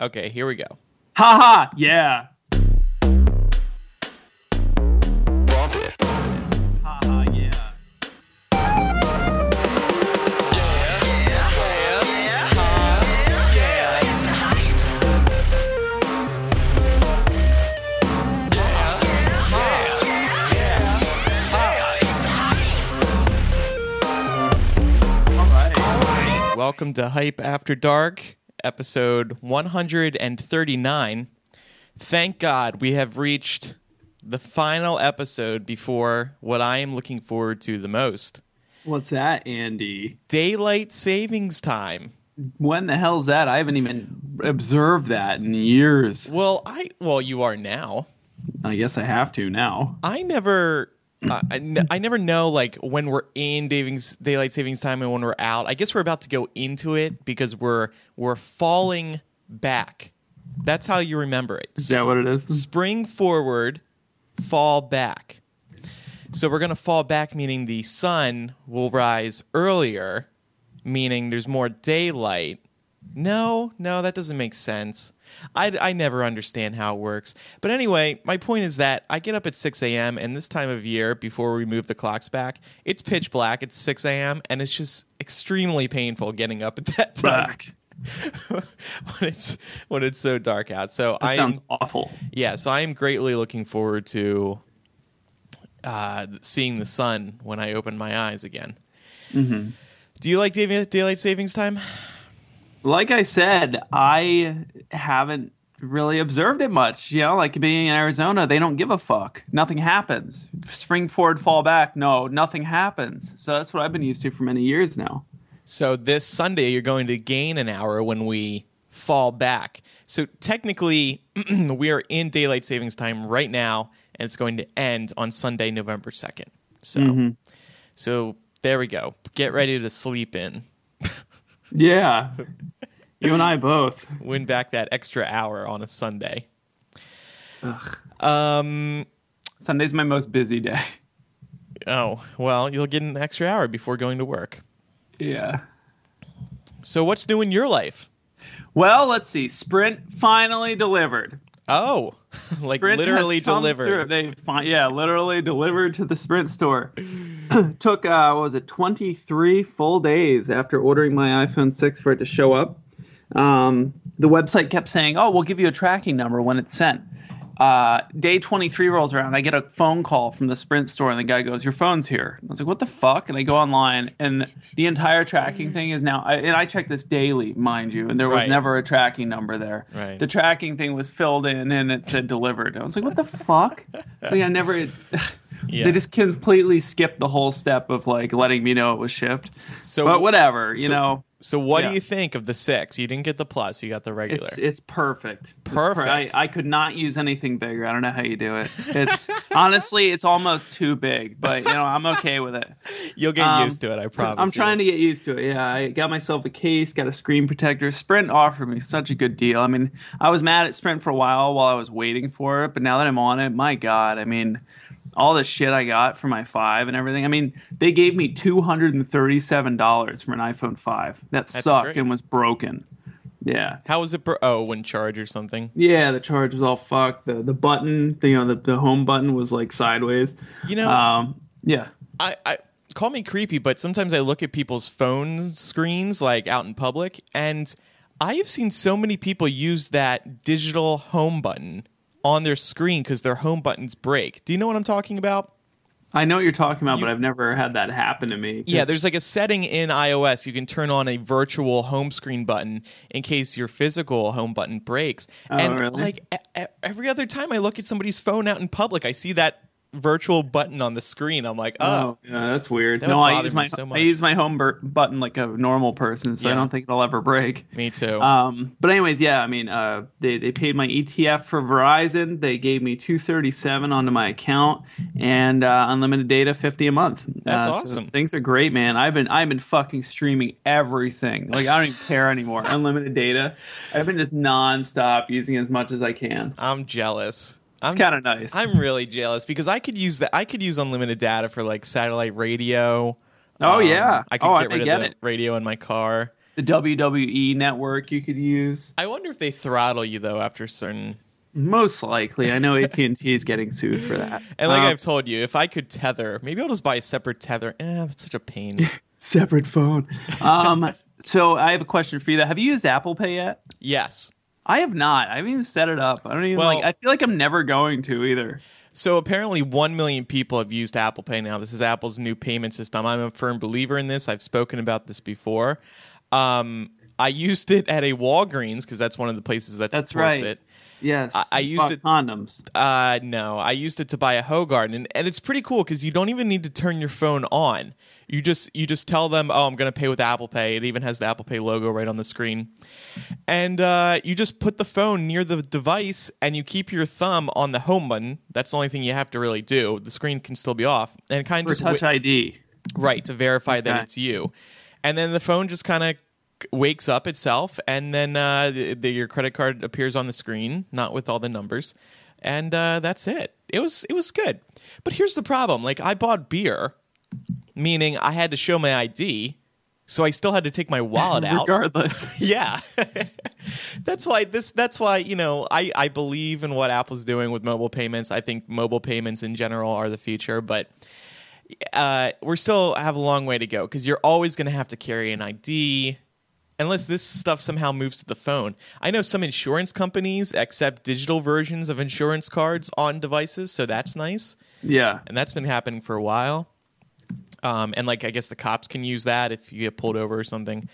Okay, here we go. Ha ha! Yeah. Ha ha! Yeah. All right. Welcome to Hype After Dark, episode 139. Thank God we have reached the final episode before what I am looking forward to the most What's that, Andy? daylight savings time. When the hell's that? I haven't even observed that in years. Well, I well you are now. I guess I have to now. I never uh, I, n- I never know like when we're in savings, daylight savings time and when we're out. I guess we're about to go into it because we're we're falling back. That's how you remember it. Is that what it is? spring forward, fall back. So we're going to fall back, meaning the sun will rise earlier, meaning there's more daylight. No, no, that doesn't make sense. I, I never understand how it works. But anyway, my point is that I get up at 6 a.m., and this time of year, before we move the clocks back, it's pitch black. It's 6 a.m., and it's just extremely painful getting up at that time when it's when it's so dark out. So I sounds awful. yeah, so I am greatly looking forward to uh, seeing the sun when I open my eyes again. Mm-hmm. Do you like daylight savings time? Like I said, I haven't really observed it much. You know, like being in Arizona, they don't give a fuck. Nothing happens. Spring forward, fall back. No, nothing happens. So that's what I've been used to for many years now. So this Sunday, you're going to gain an hour when we fall back. So technically, we are in daylight savings time right now, and it's going to end on Sunday, November second. So, mm-hmm. so there we go. Get ready to sleep in. Yeah. you and I both. Win back that extra hour on a Sunday. Um. Sunday's my most busy day. Oh well, you'll get an extra hour before going to work. Yeah. So what's new in your life? Well, let's see. Sprint finally delivered. Oh, like Sprint literally delivered. They fi- yeah, literally delivered to the Sprint store. Took uh, what was it, twenty three full days after ordering my iPhone six for it to show up. Um, the website kept saying, "Oh, we'll give you a tracking number when it's sent." Uh, day 23 rolls around. I get a phone call from the Sprint store, and the guy goes, "Your phone's here." I was like, "What the fuck?" And I go online, and the entire tracking thing is now. I, and I check this daily, mind you, and there was Right. never a tracking number there. Right. The tracking thing was filled in, and it said delivered. I was like, "What the fuck?" like, I never. Yeah. They just completely skipped the whole step of like letting me know it was shipped. So, But whatever, you so- know. So what Yeah. do you think of the six? You didn't get the plus. You got the regular. It's it's perfect. Perfect. I, I could not use anything bigger. I don't know how you do it. It's honestly, it's almost too big, but you know, I'm okay with it. You'll get um, used to it. I promise. I'm trying to get used to it. Yeah, I got myself a case, got a screen protector. Sprint offered me such a good deal. I mean, I was mad at Sprint for a while while I was waiting for it, but now that I'm on it, my God, I mean, all the shit I got for my five and everything. I mean, they gave me two hundred and thirty-seven dollars for an iPhone five that That's sucked great. and was broken. Yeah. How was it? Per- oh, when charge or something. Yeah, the charge was all fucked. The the button, the, you know, the, the home button was like sideways. You know, Um, yeah. I, I call me creepy, but sometimes I look at people's phone screens like out in public, and I have seen so many people use that digital home button on their screen because their home buttons break. Do you know what I'm talking about? I know what you're talking about, You- but I've never had that happen to me. Yeah, there's like a setting in iOS you can turn on a virtual home screen button in case your physical home button breaks. Oh, and really? like every other time I look at somebody's phone out in public, I see that virtual button on the screen. I'm like, oh, Oh, yeah, that's weird. That no, I use my so I use my home bur- button like a normal person, so I don't think it'll ever break. me too. Um, but anyways, yeah, I mean, uh, they they paid my ETF for Verizon. They gave me two thirty seven onto my account and uh, unlimited data fifty a month. That's Uh, so awesome. things are great, man. I've been I've been fucking streaming everything. Like I don't even care anymore. Unlimited data. I've been just nonstop using as much as I can. I'm jealous. I'm It's kind of nice. I'm really jealous because I could use that. I could use unlimited data for like satellite radio. Oh, Um, yeah. I could Oh, get I rid get of the it. radio in my car. the WWE network you could use. I wonder if they throttle you though after certain. Most likely, I know AT and T is getting sued for that. And like Um, I've told you, if I could tether, maybe I'll just buy a separate tether. Eh, that's such a pain. separate phone. Um, so I have a question for you. Though. Have you used Apple Pay yet? yes. I have not. I haven't even set it up. I don't even Well- like. I feel like I'm never going to either. So apparently, one million people have used Apple Pay now. This is Apple's new payment system. I'm a firm believer in this. I've spoken about this before. Um, I used it at a Walgreens because that's one of the places that That's supports right. it. Yes, I- I used it- condoms. Uh, no, I used it to buy a Hogard, and, and it's pretty cool because you don't even need to turn your phone on. You just you just tell them, oh, I'm going to pay with Apple Pay. It even has the Apple Pay logo right on the screen, and uh, you just put the phone near the device, and you keep your thumb on the home button. That's the only thing you have to really do. The screen can still be off, and kind of Touch wi- ID. right to verify that it's you, and then the phone just kind of wakes up itself, and then uh, the, the, your credit card appears on the screen, not with all the numbers, and uh, that's it. It was it was good, but here's the problem: like I bought beer, meaning I had to show my ID, so I still had to take my wallet out. Regardless. Yeah. that's why this that's why, you know, I I believe in what Apple's doing with mobile payments. I think mobile payments in general are the future, but uh we're still have a long way to go cuz you're always going to have to carry an ID unless this stuff somehow moves to the phone. I know some insurance companies accept digital versions of insurance cards on devices, so that's nice yeah. and that's been happening for a while. Um, and like I guess the cops can use that if you get pulled over or something.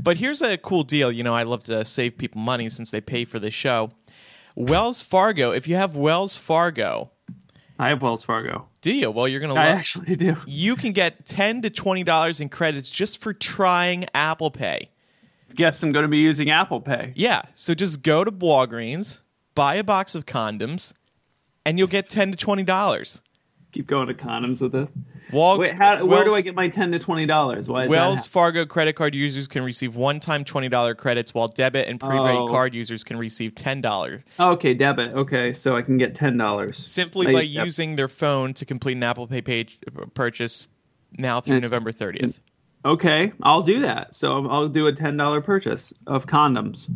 But here's a cool deal. You know, I love to save people money since they pay for the show. Wells Fargo. If you have Wells Fargo, I have Wells Fargo. do you? Well, you're gonna. I actually do. you can get ten to twenty dollars in credits just for trying Apple Pay. Guess I'm going to be using Apple Pay. Yeah. So just go to Walgreens, buy a box of condoms, and you'll get ten to twenty dollars. Keep going to condoms with this. Wal- Wait, how, where do I get my ten to twenty dollars? Why Wells? Fargo credit card users can receive one-time $20 credits while debit and prepaid Oh. card users can receive $10 okay, debit. Okay, so I can get ten dollars simply by using their phone to complete an Apple Pay page uh, purchase now through November 30th. Okay, I'll do that. So I'll do a ten dollar purchase of condoms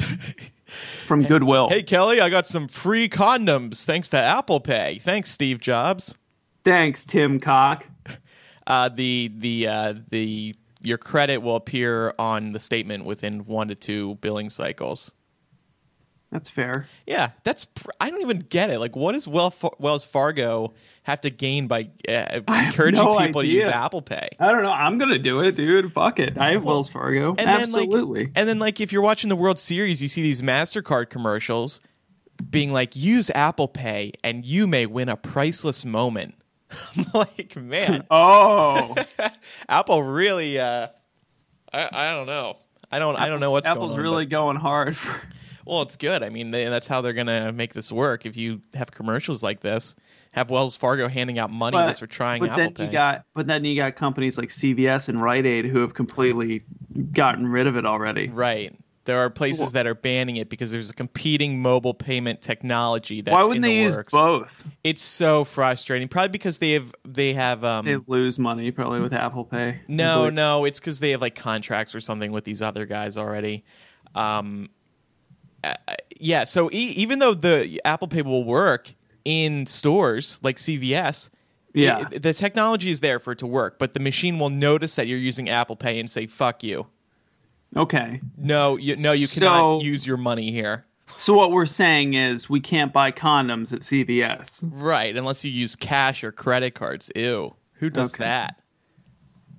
from Goodwill. Hey Kelly, I got some free condoms thanks to Apple Pay. Thanks Steve Jobs. Thanks, Tim Cock. Uh, the the uh, the your credit will appear on the statement within 1 to 2 billing cycles. That's fair. Yeah, that's pr- I don't even get it. Like, what does Wells Wells Fargo have to gain by uh, encouraging no people to use. Apple Pay? I don't know. I'm gonna do it, dude. Fuck it. I have Wells Fargo. And Absolutely. Then, like, and then, like, if you're watching the World Series, you see these Mastercard commercials being like, "Use Apple Pay, and you may win a priceless moment." I'm like, man, oh, Apple really. Uh, I I don't know. I don't I don't know what's Apple's going on. really but- going hard. For, well, it's good. I mean, they, that's how they're gonna make this work. If you have commercials like this, have Wells Fargo handing out money just for trying but Apple then Pay. you got, but then you got companies like CVS and Rite Aid who have completely gotten rid of it already. Right. There are places So- that are banning it because there's a competing mobile payment technology that's Why wouldn't in they the use both? It's so frustrating. Probably because they have they have um They lose money probably with Apple Pay. no no it's because they have like contracts or something with these other guys already. Um, uh, yeah. So e- even though the Apple Pay will work in stores like CVS. Yeah. it- the technology is there for it to work, but the machine will notice that you're using Apple Pay and say "fuck you." Okay. No, you, no, you So- cannot use your money here. So what we're saying is we can't buy condoms at CVS. Right, unless you use cash or credit cards. Ew. Who does Okay. that?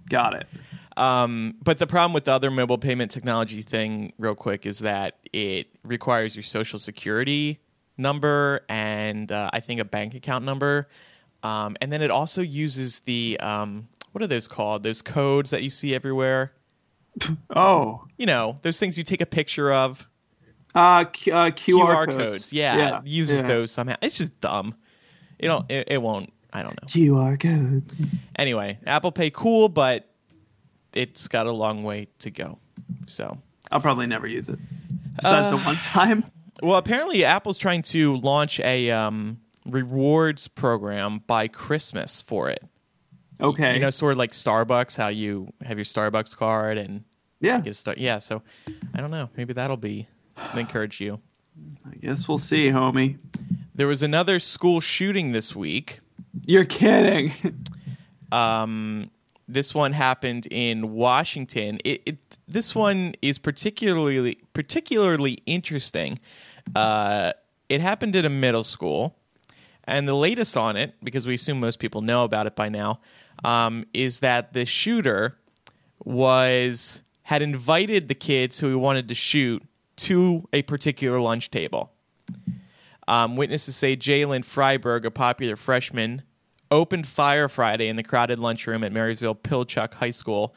Got it. Um, but the problem with the other mobile payment technology thing, real quick, is that it requires your social security number and uh, I think a bank account number. Um, and then it also uses the, um, what are those called? Those codes that you see everywhere. Oh. You know, those things you take a picture of. Uh, Q- uh QR QR, codes. Yeah, it uses yeah. those somehow. It's just dumb. You know, it, it won't. I don't know. QR codes. Anyway, Apple Pay cool, but it's got a long way to go. So, I'll probably never use it. Besides the Uh, one time. well, apparently Apple's trying to launch a um, rewards program by Christmas for it. Okay. You know, sort of like Starbucks, how you have your Starbucks card and Yeah, get start. Yeah, so I don't know. Maybe that'll be encourage you. I guess we'll see, homie. There was another school shooting this week. You're kidding. Um, this one happened in Washington. It, it this one is particularly particularly interesting. Uh, it happened at a middle school, and the latest on it, because we assume most people know about it by now, um, is that the shooter was had invited the kids who he wanted to shoot to a particular lunch table. Um, witnesses say Jaylen Fryberg, a popular freshman, opened fire Friday in the crowded lunchroom at Marysville Pilchuck High School.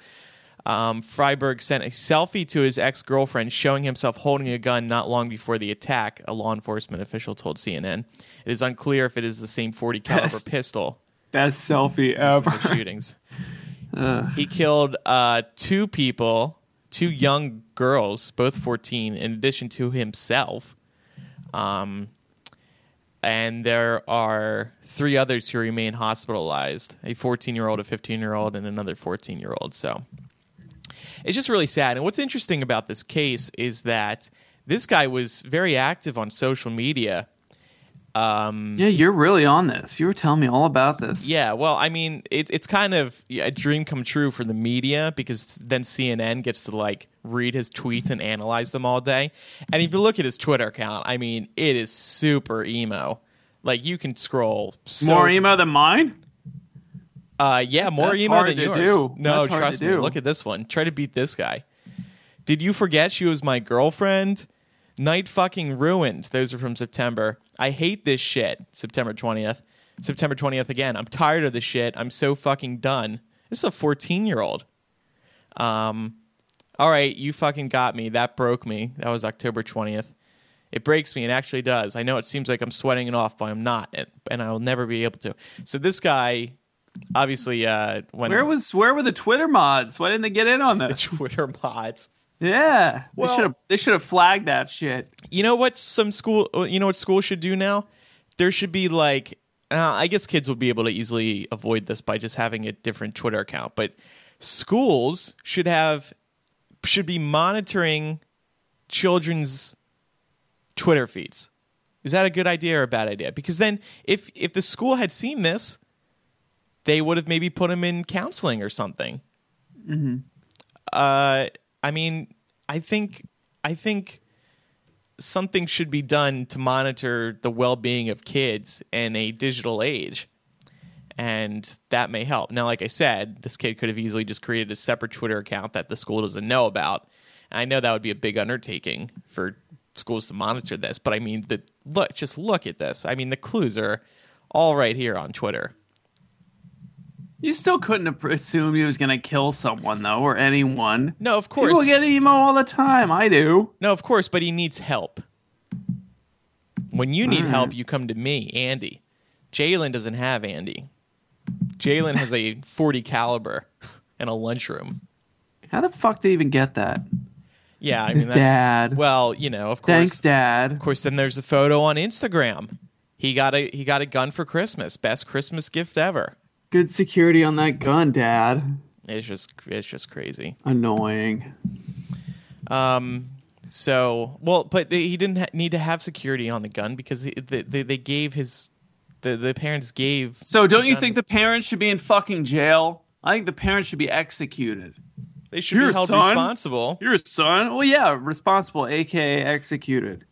Um, Fryberg sent a selfie to his ex girlfriend showing himself holding a gun not long before the attack, a law enforcement official told CNN. It is unclear if it is the same 40 caliber Best. pistol Best selfie ever. shootings. Ugh. He killed uh, two people, two young girls, both 14, in addition to himself. Um, and there are three others who remain hospitalized a 14 year old, a 15 year old, and another 14 year old. So it's just really sad. And what's interesting about this case is that this guy was very active on social media. Um, yeah, you're really on this. You were telling me all about this. yeah, well, I mean, it, it's kind of a dream come true for the media because then CNN gets to like read his tweets and analyze them all day. And if you look at his Twitter account, I mean, it is super emo. Like you can scroll so, More emo than mine? Uh, yeah, more that's emo than yours. do. No, That's trust me. do. Look at this one. Try to beat this guy. Did you forget she was my girlfriend? Night fucking ruined. Those are from September. I hate this shit. September 20th. September 20th again. I'm tired of this shit. I'm so fucking done. This is a 14 year old. Um, all right, you fucking got me. That broke me. That was October 20th. It breaks me. It actually does. I know it seems like I'm sweating it off, but I'm not, and, I will never be able to. So this guy, obviously, uh, when Where was where were the Twitter mods? Why didn't they get in on the this? Twitter mods. Yeah, Well- they should have they should have flagged that shit. You know what? Some school. You know what school should do now? There should be like. Uh, I guess kids would be able to easily avoid this by just having a different Twitter account, but schools should have should be monitoring children's Twitter feeds. Is that a good idea or a bad idea? Because then, if if the school had seen this, they would have maybe put him in counseling or something. Uh, I mean, I think I think something should be done to monitor the well-being of kids in a digital age. And that may help. Now, like I said, this kid could have easily just created a separate Twitter account that the school doesn't know about. And I know that would be a big undertaking for schools to monitor this, but I mean, the look, just look at this. I mean, the clues are all right here on Twitter. You still couldn't have assumed he was gonna kill someone though, or anyone. No, of course. People get emo all the time. I do. No, of course, but he needs help. When you need Alright. help, you come to me, Andy. Jaylen doesn't have Andy. Jaylen has a 40 caliber and a lunchroom. How the fuck did he even get that? Yeah, I His mean that's dad. well, you know, of course. Thanks, Dad. Of course, then there's a photo on Instagram. He got a he got a gun for Christmas. Best Christmas gift ever. Good security on that gun, Dad. It's just it's just crazy. Annoying. Um, so well, but he didn't ha- need to have security on the gun because he, they, they they gave his the the parents gave. So, don't you gun- think the parents should be in fucking jail? I think the parents should be executed. they should Your be held son? responsible? Your son? Well, yeah, responsible, aka executed.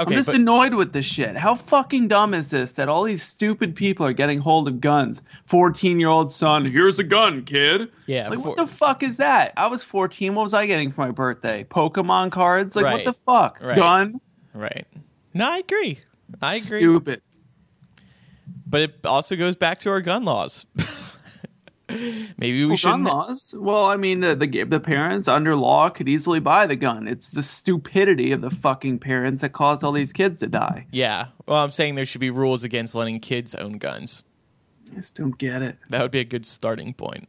Okay, I'm just but annoyed with this shit. How fucking dumb is this that all these stupid people are getting hold of guns? 14 year old son, here's a gun, kid. Yeah, Like, for- what the fuck is that? I was 14. What was I getting for my birthday? Pokemon cards? Like, Right. what the fuck? Right. Gun? right. No, I agree. I agree. Stupid. But it also goes back to our gun laws. Maybe we Well, should. gun laws? Well, I mean, the, the the parents under law could easily buy the gun. It's the stupidity of the fucking parents that caused all these kids to die. Yeah. Well, I'm saying there should be rules against letting kids own guns. I just don't get it. That would be a good starting point.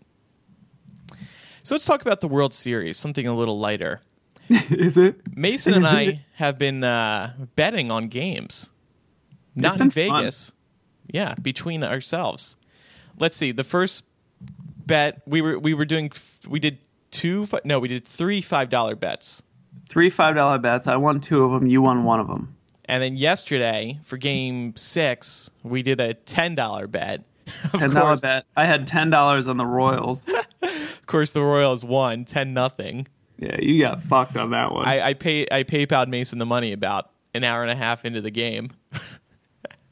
So let's talk about the World Series, something a little lighter. is it? Mason and Is I it- have been uh, betting on games, not in fun. Vegas. Yeah, between ourselves. Let's see. The first bet we were we were doing we did two. No, we did three five dollar bets, Three five dollar bets. I won two of them. You won one of them. and then yesterday for game six we did a ten dollar bet. Ten dollar bet. I had ten dollars on the Royals. of course, the Royals won ten nothing. yeah, you got fucked on that one. I, I pay I PayPal Mason the money about an hour and a half into the game.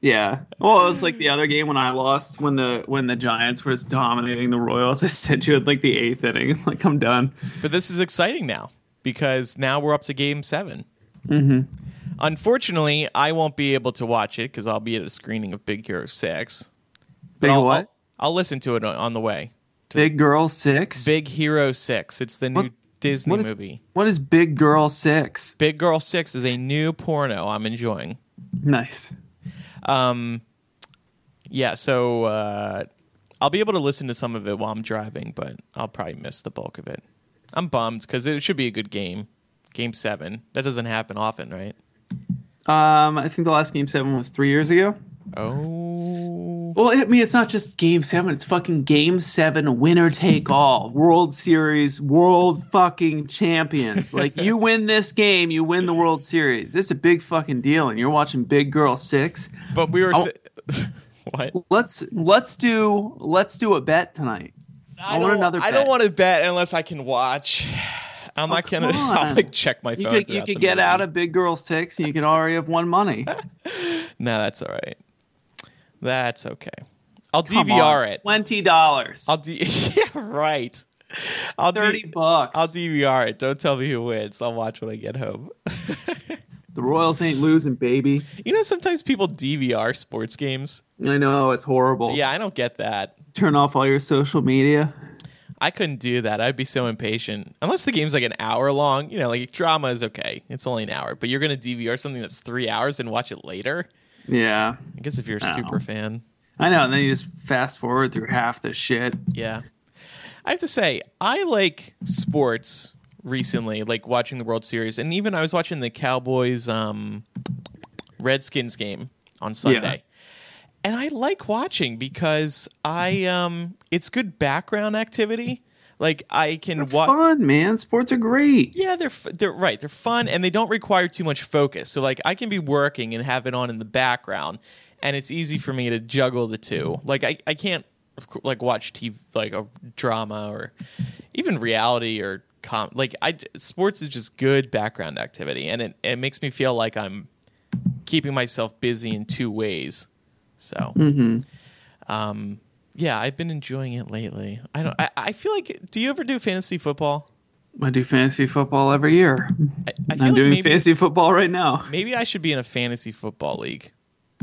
yeah. Well, it was like the other game when I lost when the when the Giants was dominating the Royals. I sent you in like the eighth inning. Like I'm done. But this is exciting now because now we're up to game 7 Mm-hmm. Unfortunately, I won't be able to watch it because I'll be at a screening of Big Hero Six. But Big I'll, what? I'll, I'll listen to it on, on the way. Big Girl Six. Big Hero Six. It's the new What- Disney what is- movie. What is Big Girl Six? Big Girl Six is a new porno I'm enjoying. Nice. Um, yeah, so uh, I'll be able to listen to some of it while I'm driving, but I'll probably miss the bulk of it. I'm bummed because it should be a good game. Game seven. That doesn't happen often, right? Um, I think the last game seven was three years ago. Oh, Well, I mean, it's not just game seven; it's fucking game seven, winner take all, World Series, world fucking champions. Like you win this game, you win the World Series. It's a big fucking deal, and you're watching Big Girl Six. but we were. Oh. sa- what? Let's let's do let's do a bet tonight. I want don't, another I don't want to bet unless I can watch. I'm oh, not gonna. Oh, I'll like check my phone. You could you could get movie. out of Big Girl Six, and you could already have won money. No, that's all right. That's okay. I'll Come DVR on, it. Twenty dollars, I'll D. yeah, right. I'll D- thirty bucks. I'll DVR it. Don't tell me who wins. I'll watch when I get home. the Royals ain't losing, baby. you know, sometimes people DVR sports games. I know it's horrible. Yeah, I don't get that. Turn off all your social media. I couldn't do that. I'd be so impatient. Unless the game's like an hour long. You know, like drama is okay. It's only an hour. But you're going to DVR something that's three hours and watch it later? Yeah. I guess if you're a super fan. I know, and then you just fast forward through half the shit. Yeah. I have to say, I like sports recently, like watching the World Series. And even I was watching the Cowboys um, Redskins game on Sunday. And I like watching because I um it's good background activity. Like I can watch fun, man. Sports are great. Yeah, they're f- they're right. They're fun and they don't require too much focus. So like I can be working and have it on in the background, and it's easy for me to juggle the two. Like I I can't like watch TV like a drama or even reality or com like I sports is just good background activity, and it it makes me feel like I'm keeping myself busy in two ways. So. Um, yeah, I've been enjoying it lately. I don't. I, I feel like. Do you ever do fantasy football? I do fantasy football every year. I, I I'm like doing maybe, fantasy football right now. maybe I should be in a fantasy football league.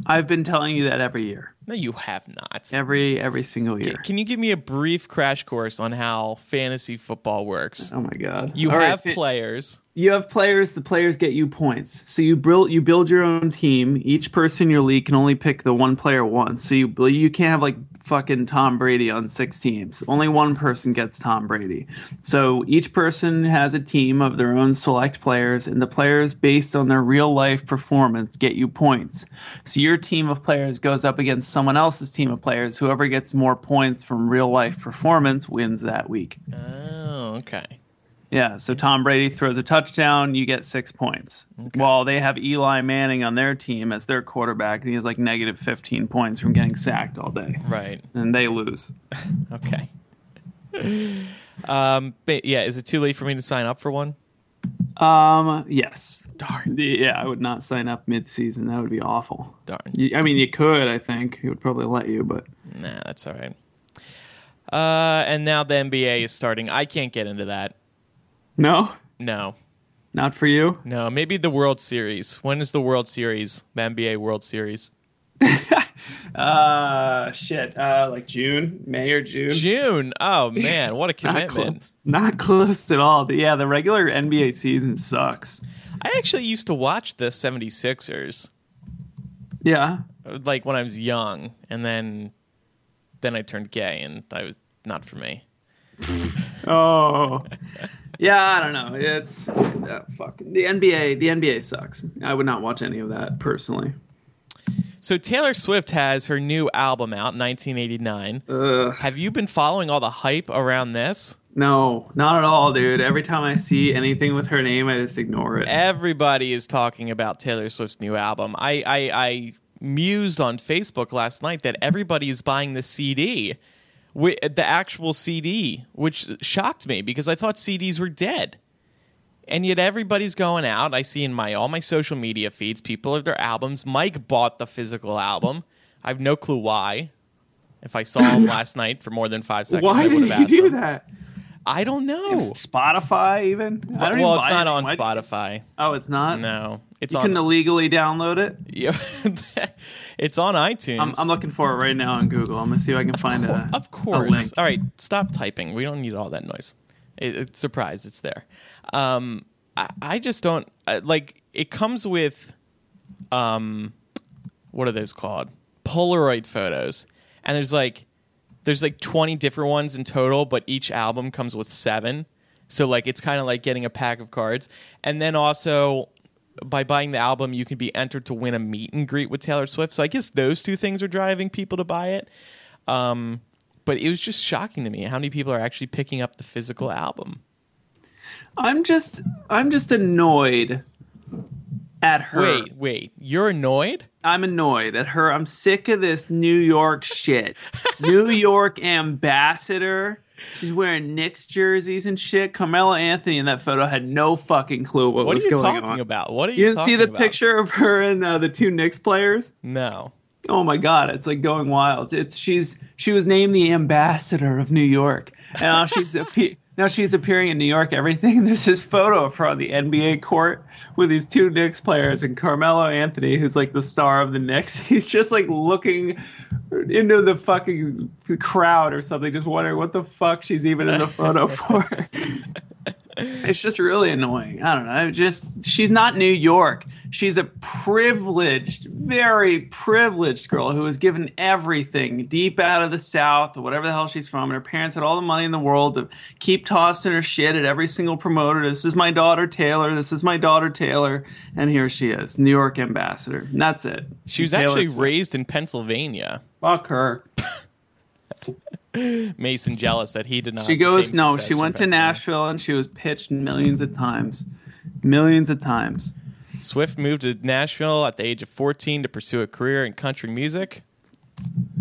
I've been telling you that every year, No, you have not. every every single Can, year. can you give me a brief crash course on how fantasy football works? Oh my god! You All right, have fa- players. You have players. The players get you points. So you build you build your own team. Each person in your league can only pick the one player once. So you you can't have like fucking Tom Brady on six teams. Only one person gets Tom Brady. So each person has a team of their own select players, and the players based on their real life performance get you points. So your team of players goes up against someone else's team of players. Whoever gets more points from real life performance wins that week. Oh, okay. Yeah, so Tom Brady throws a touchdown, you get six points. While they have Eli Manning on their team as their quarterback, and he has like negative 15 points from getting sacked all day. Right. And they lose. Okay. um. But yeah, is it too late for me to sign up for one? Um, yes. Darn. Yeah, I would not sign up mid season. That would be awful. Darn. I mean, you could, I think. It would probably let you, but Nah, that's all right. Uh, and now the NBA is starting. I can't get into that. No, No, not for you. no. Maybe the World Series. When is the World Series? The NBA World Series. Uh, shit. Uh, like June, May or June. June. Oh man, what a Not commitment! close. Not close at all. Yeah, the regular NBA season sucks. I actually used to watch the 76ers Yeah. like when I was young, and then then I turned gay, and I was not for me. Oh, yeah. I don't know. It's uh, fuck the NBA. The NBA sucks. I would not watch any of that personally. So Taylor Swift has her new album out, 1989. Ugh. Have you been following all the hype around this? No, not at all, dude. Every time I see anything with her name, I just ignore it. Everybody is talking about Taylor Swift's new album. I, I, I mused on Facebook last night that everybody is buying the CD, the actual CD, which shocked me because I thought CDs were dead. And yet everybody's going out. I see in my all my social media feeds people have their albums. Mike bought the physical album. I have no clue why. If I saw him last night for more than five seconds, Why I would did have you asked do him. that? I don't know. Spotify, even? I don't well, even it's not on Why does this- Spotify. Oh, it's not. No, it's you on. can illegally download it. Yeah, it's on iTunes. I'm, I'm looking for it right now on Google. I'm gonna see if I can find a. of a course. link. All right, stop typing. We don't need all that noise. It, it's surprise. It's there. Um, I, I just don't uh, like. It comes with, um, what are those called? Polaroid photos, and there's like, there's like 20 different ones in total, but each album comes with seven. So like, it's kind of like getting a pack of cards, and then also. By buying the album, you can be entered to win a meet and greet with Taylor Swift. So I guess those two things are driving people to buy it. Um, but it was just shocking to me how many people are actually picking up the physical album. I'm just, I'm just annoyed at her. Wait, wait, you're annoyed? I'm annoyed at her. I'm sick of this New York shit. New York ambassador. She's wearing Knicks jerseys and shit. Carmelo Anthony in that photo had no fucking clue what, What are was you going talking on. about? What are you, You didn't see the about? picture of her and uh, the two Knicks players? No. Oh my god, it's like going wild. It's she's she was named the ambassador of New York. And now she's appe- now she's appearing in New York everything. There's this photo of her on the NBA court with these two Knicks players and Carmelo Anthony, who's like the star of the Knicks. He's just like looking into the fucking crowd or something, just wondering what the fuck she's even in the photo for. It's just really annoying. I don't know. Just she's not New York. She's a privileged, very privileged girl who was given everything deep out of the South or whatever the hell she's from. And her parents had all the money in the world to keep tossing her shit at every single promoter. This is my daughter Taylor. This is my daughter Taylor. And here she is, New York ambassador. And that's it. She was Taylor actually Swift. raised in Pennsylvania. Fuck her. Mason jealous that he did not. She goes no. She went to. Nashville and she was pitched millions of times, millions of times. Swift moved to Nashville at the age of 14 to pursue a career in country music.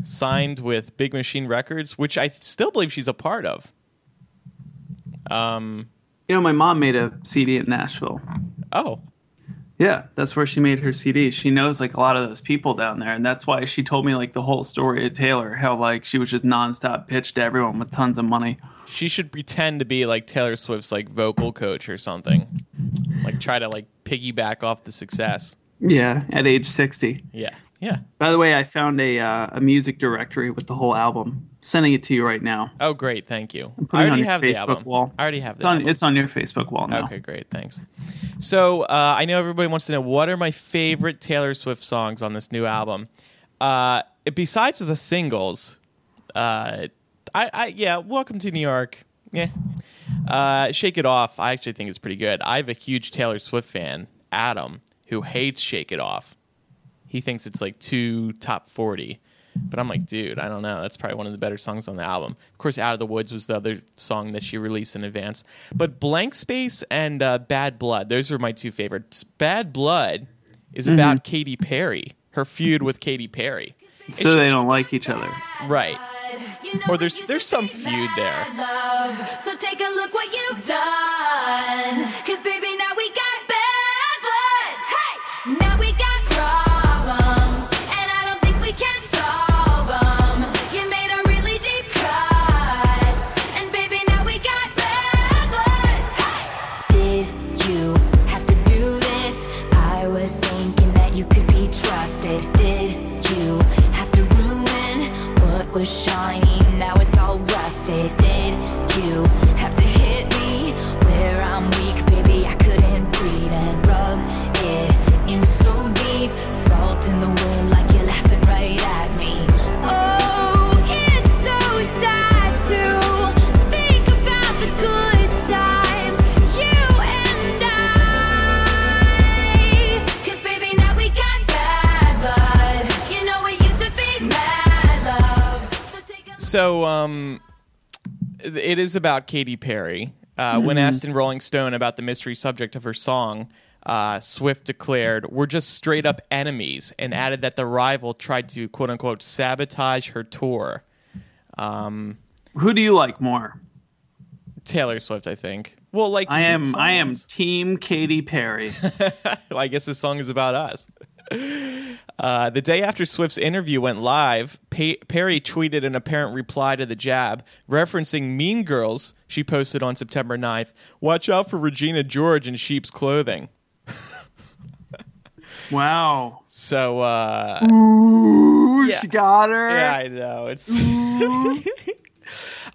Signed with Big Machine Records, which I still believe she's a part of. Um. You know, my mom made a CD in Nashville. Oh, Yeah, that's where she made her CD. She knows like a lot of those people down there, and that's why she told me like the whole story of Taylor, how like she was just nonstop pitched to everyone with tons of money. she should pretend to be like Taylor Swift's like vocal coach or something. Like try to like piggyback off the success. Yeah, at age sixty. Yeah. Yeah. By the way, I found a uh, a music directory with the whole album. Sending it to you right now. Oh, great. Thank you. putting I already on your have the Facebook album. wall. I already have It's the on it's on your Facebook wall now. Okay, great. Thanks. So uh, I know everybody wants to know what are my favorite Taylor Swift songs on this new album. Uh, besides the singles, uh, I, I yeah, Welcome to New York. Yeah, uh, Shake It Off. I actually think it's pretty good. I have a huge Taylor Swift fan, Adam, who hates Shake It Off. He thinks it's like two top forty. But I'm like, dude, I don't know. That's probably one of the better songs on the album. Of course, Out of the Woods was the other song that she released in advance. But Blank Space and uh, Bad Blood, those are my two favorites. Bad Blood is about Katy Perry, her feud with Katy Perry. So they don't like each other. Right. You know Or there's- there's some feud there. Love. So take a look what you've done. Cause baby, is about Katy Perry. Uh, When Mm-hmm. asked in Rolling Stone about the mystery subject of her song, uh, Swift declared, "We're just straight up enemies," and added that the rival tried to "quote unquote" sabotage her tour. Who do you like more? Taylor Swift, I think. Well, like I am I am. Team Katy Perry. Well, I guess this song is about us. Uh, the day after Swift's interview went live, Pa- Perry tweeted an apparent reply to the jab, referencing Mean Girls she posted on September 9th. Watch out for Regina George in sheep's clothing. Wow. So, uh, Ooh, Yeah. she got her. yeah, I know. It's.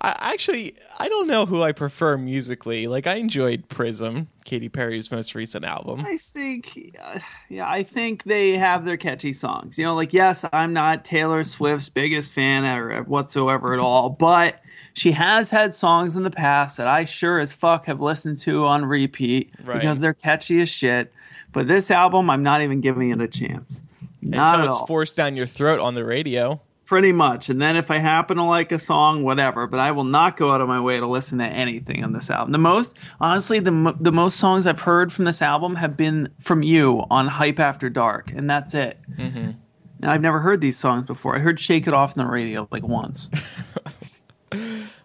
I actually, I don't know who I prefer musically. Like, I enjoyed Prism, Katy Perry's most recent album. I think, uh, yeah, I think they have their catchy songs. You know, like yes, I'm not Taylor Swift's biggest fan or whatsoever at all, but she has had songs in the past that I sure as fuck have listened to on repeat Right. because they're catchy as shit. But this album, I'm not even giving it a chance. Not Until it's all. forced down your throat on the radio. Pretty much. And then if I happen to like a song, whatever. But I will not go out of my way to listen to anything on this album. The most, honestly, the the most songs I've heard from this album have been from you on Hype After Dark, and that's it. Mm-hmm. Now, I've never heard these songs before. I heard "Shake It Off" on the radio like once.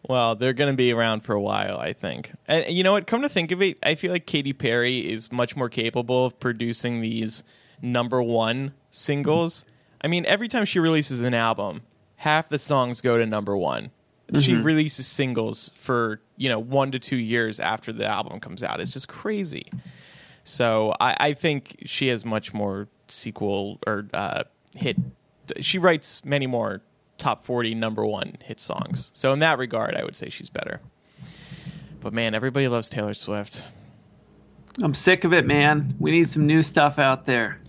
Well, they're going to be around for a while, I think. And you know what? Come to think of it, I feel like Katy Perry is much more capable of producing these number one singles. I mean, every time she releases an album, half the songs go to number one. She releases singles for you know one to two years after the album comes out. It's just crazy. So I, I think she has much more sequel or uh, hit. She writes many more top forty number one hit songs. So in that regard, I would say she's better. But man, everybody loves Taylor Swift. I'm sick of it, man. We need some new stuff out there.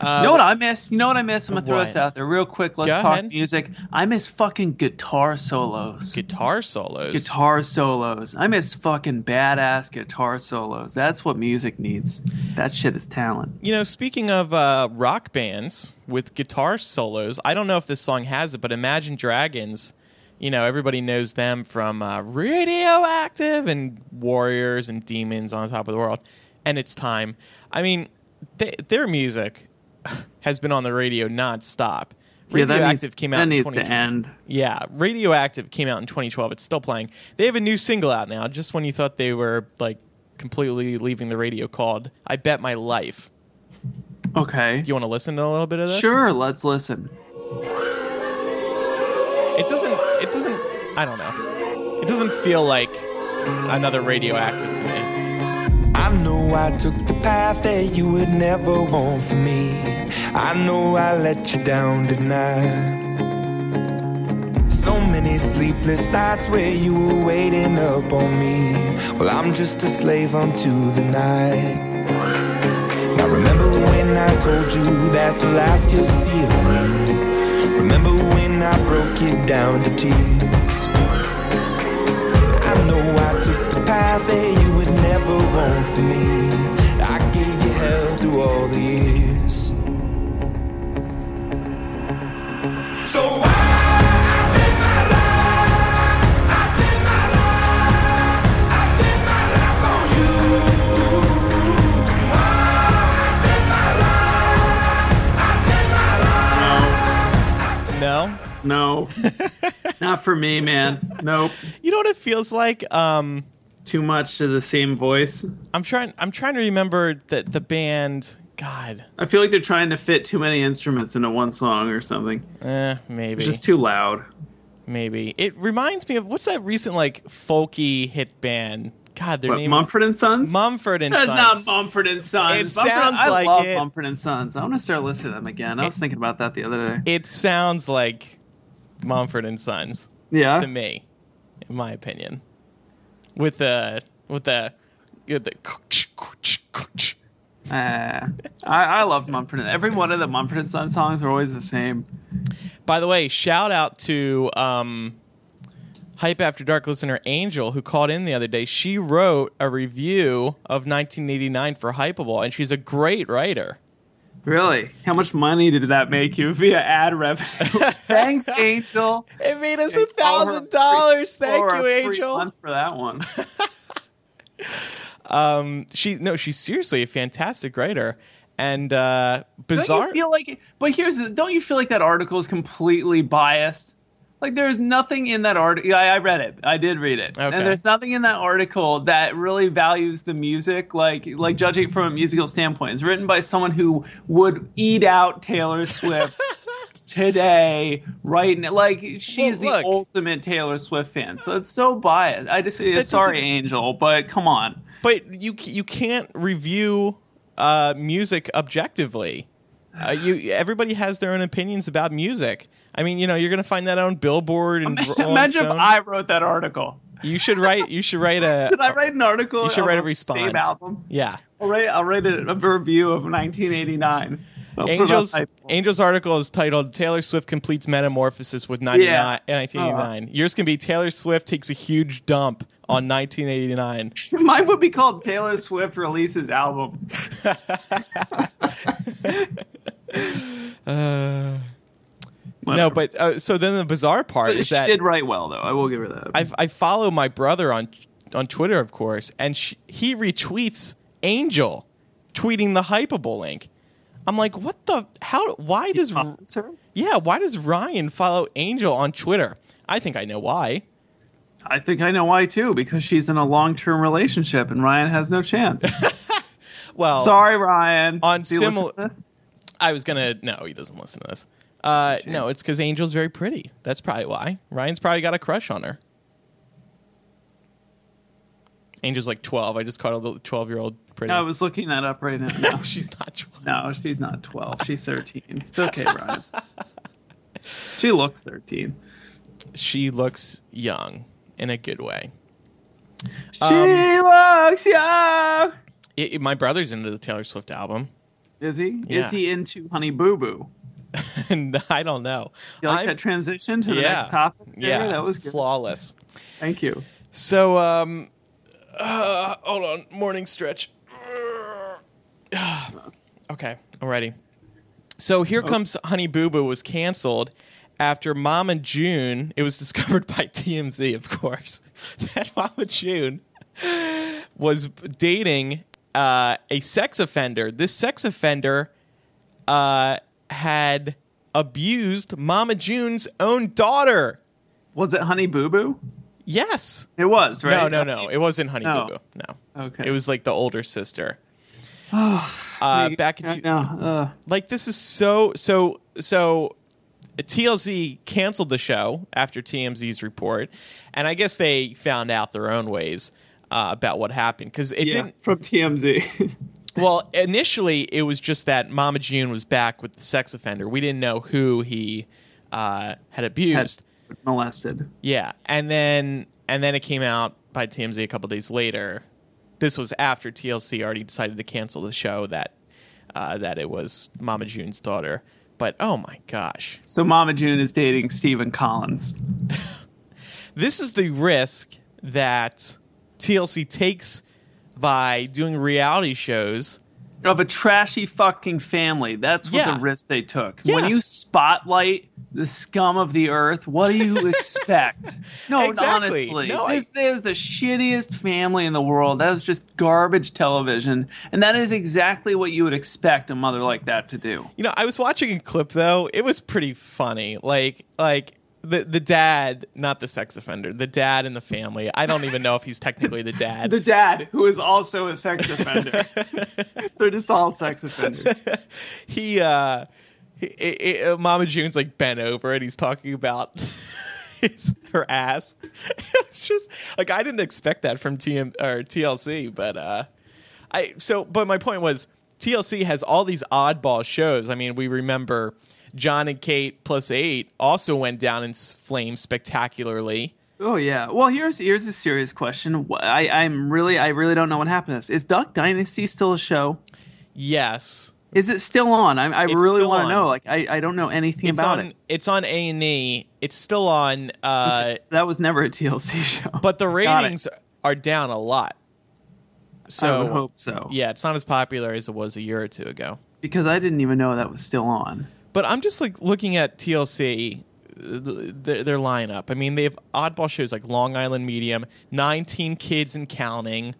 Uh, you know what I miss? You know what I miss? I'm gonna throw What? this out there real quick. Let's Go talk ahead. music. I miss fucking guitar solos. Guitar solos. guitar solos. I miss fucking badass guitar solos. That's what music needs. That shit is talent. You know, speaking of uh, rock bands with guitar solos, I don't know if this song has it, but Imagine Dragons. You know, everybody knows them from uh, Radioactive and Warriors and Demons on top of the world. And it's time. I mean, th- their music has been on the radio nonstop. Yeah, Radioactive came out that in needs to 2012. end. Yeah, Radioactive came out in 2012. It's still playing. They have a new single out now. Just when you thought they were like completely leaving the radio, called "I Bet My Life." Okay. Do you want to listen to a little bit of this? Sure, let's listen. It doesn't. It doesn't. I don't know. It doesn't feel like another Radioactive to me. I took the path that you would never want for me. I know I let you down tonight. So many sleepless nights where you were waiting up on me. Well, I'm just a slave unto the night. Now remember when I told you that's the last you'll see of me. Remember when I broke you down to tears. I know I took the path that you would never want for me. I gave you hell through all the years. So life. No, No. Not for me, man. Nope. you know what it feels like. Um, Too much to the same voice. I'm trying. I'm trying to remember that the band. God, I feel like they're trying to fit too many instruments into one song or something. eh, maybe. It's just too loud. Maybe it reminds me of what's that recent like folky hit band? God, their What, name Mumford and Sons? Mumford and That's Sons. not Mumford and Sons. It Mumford- sounds I like love it. Mumford and Sons. I want to start listening to them again. I was thinking about that the other day. it sounds like Mumford and Sons Yeah. to me, in my opinion. With the with the the Uh, I, I love Mumford. and Every one of the Mumford and Sons songs are always the same. By the way, shout out to um, Hype After Dark listener Angel who called in the other day. She wrote a review of 1989 for Hypable, and she's a great writer. Really? How much money did that make you via ad revenue? Thanks, Angel. It made us a And call her thousand dollars. Thank you, free Angel. month for that one. Um, she no, she's seriously a fantastic writer and uh, Don't bizarre. you feel like? But here's don't you feel like that article is completely biased? Like there's nothing in that article. I, I read it. I did read it. Okay. And there's nothing in that article that really values the music. Like like judging from a musical standpoint, it's written by someone who would eat out Taylor Swift. Today, right now, like she's Well, the ultimate Taylor Swift fan, so it's so biased. I just sorry, Angel, but come on. but you you can't review uh, music objectively. Uh, you everybody has their own opinions about music. I mean, you know, you're gonna find that on Billboard and Rolling Imagine if I wrote that article. You should write. You should write a. Should I write an article? You should write a response. Same album. Yeah. I'll write. I'll write a, a review of 1989. I'll put it on Angel's Angel's article is titled "Taylor Swift completes metamorphosis with 99, Yeah. 1989." Yours can be Taylor Swift takes a huge dump on 1989. Mine would be called Taylor Swift releases album. Uh, no, but uh, so then the bizarre part But is she that did write well, though. I will give her that. I, I follow my brother on on Twitter, of course, and sh he retweets Angel tweeting the Hypable link. I'm like, what the? How? Why does? Her? Yeah, why does Ryan follow Angel on Twitter? I think I know why. I think I know why too. Because she's in a long-term relationship, and Ryan has no chance. Well, Sorry, Ryan. On Do you listen simil- to this? I was gonna. No, he doesn't listen to this. Uh, no, it's because Angel's very pretty. That's probably why. Ryan's probably got a crush on her. Angel's like 12. I just caught a the 12 year old pretty. I was looking that up right now. No, She's not 12. no, she's not 12. She's 13. It's okay, Ryan. she looks 13. She looks young in a good way. She Um, looks young. It- it- my brother's into the Taylor Swift album, Is he? Yeah. Is he into Honey Boo Boo? and I don't know. You like I'm- that transition to the yeah, next topic? there? Yeah, that was good. flawless. Thank you. So, um, uh, hold on, morning stretch. okay, I'm. So here comes Honey Boo Boo was canceled after Mama June. It was discovered by TMZ, of course, that Mama June was dating uh, a sex offender. This sex offender uh, had abused Mama June's own daughter. Was it Honey Boo Boo? Yes. It was, right? No, no, no. It wasn't Honey No. Boo Boo. No. Okay. It was like the older sister. uh, back in two, no, uh, like this is so so so. TLC canceled the show after TMZ's report, and I guess they found out their own ways uh, about what happened because it yeah, didn't. from TMZ. Well, initially it was just that Mama June was back with the sex offender. We didn't know who he uh, had abused. Had molested. Yeah, and then and then it came out by TMZ a couple days later. This was after TLC already decided to cancel the show that uh, that it was Mama June's daughter. But oh my gosh, So Mama June is dating Stephen Collins. this is the risk that TLC takes by doing reality shows. Of a trashy fucking family. That's what Yeah. the risk they took. Yeah. When you spotlight the scum of the earth, what do you expect? no, Exactly. honestly. No, I- this is the shittiest family in the world. That is just garbage television. And that is exactly what you would expect a mother like that to do. You know, I was watching a clip though. It was pretty funny. Like like the the dad, not the sex offender, the dad in the family. I don't even know if he's technically the dad. The dad, who is also a sex offender. They're just all sex offenders. he uh he, mama june's like bent over and he's talking about his her ass it was just like i didn't expect that from tm or tlc but uh i so but my point was tlc has all these oddball shows i mean we remember john and kate plus eight also went down in flames spectacularly Oh yeah. Well, here's here's a serious question. I I'm really I really don't know what happened. to this. Is Duck Dynasty still a show? yes Is it still on? I, I It's really want to know. Like I, I don't know anything it's about on it. it's on a&e it's still on uh That was never a TLC show. but the ratings are down a lot. So I would hope so. yeah, it's not as popular as it was a year or two ago. because I didn't even know that was still on. But I'm just like looking at TLC, uh, th- their, their lineup. I mean, they have oddball shows like Long Island Medium, 19 Kids and Counting,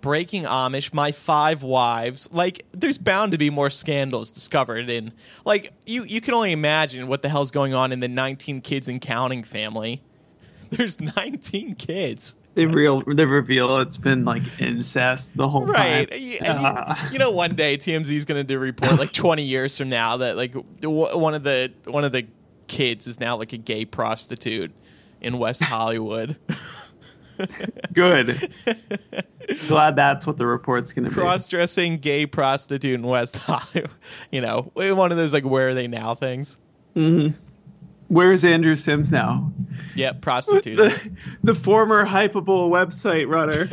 Breaking Amish, My Five Wives. Like, there's bound to be more scandals discovered in. Like, you you can only imagine what the hell's going on in the 19 Kids and Counting family. There's 19 kids. They real they reveal it's been like incest the whole Right. time. Y- and you- you, know, one day TMZ is going to do a report like 20 years from now that like w- one of the one of the kids is now like a gay prostitute in West Hollywood. Good. Glad that's what the report's going to be. Cross-dressing gay prostitute in West Hollywood. You know, one of those like where are they now things. Mm-hmm. Where's Andrew Sims now? Yep, prostitute. The, the former Hypable website runner.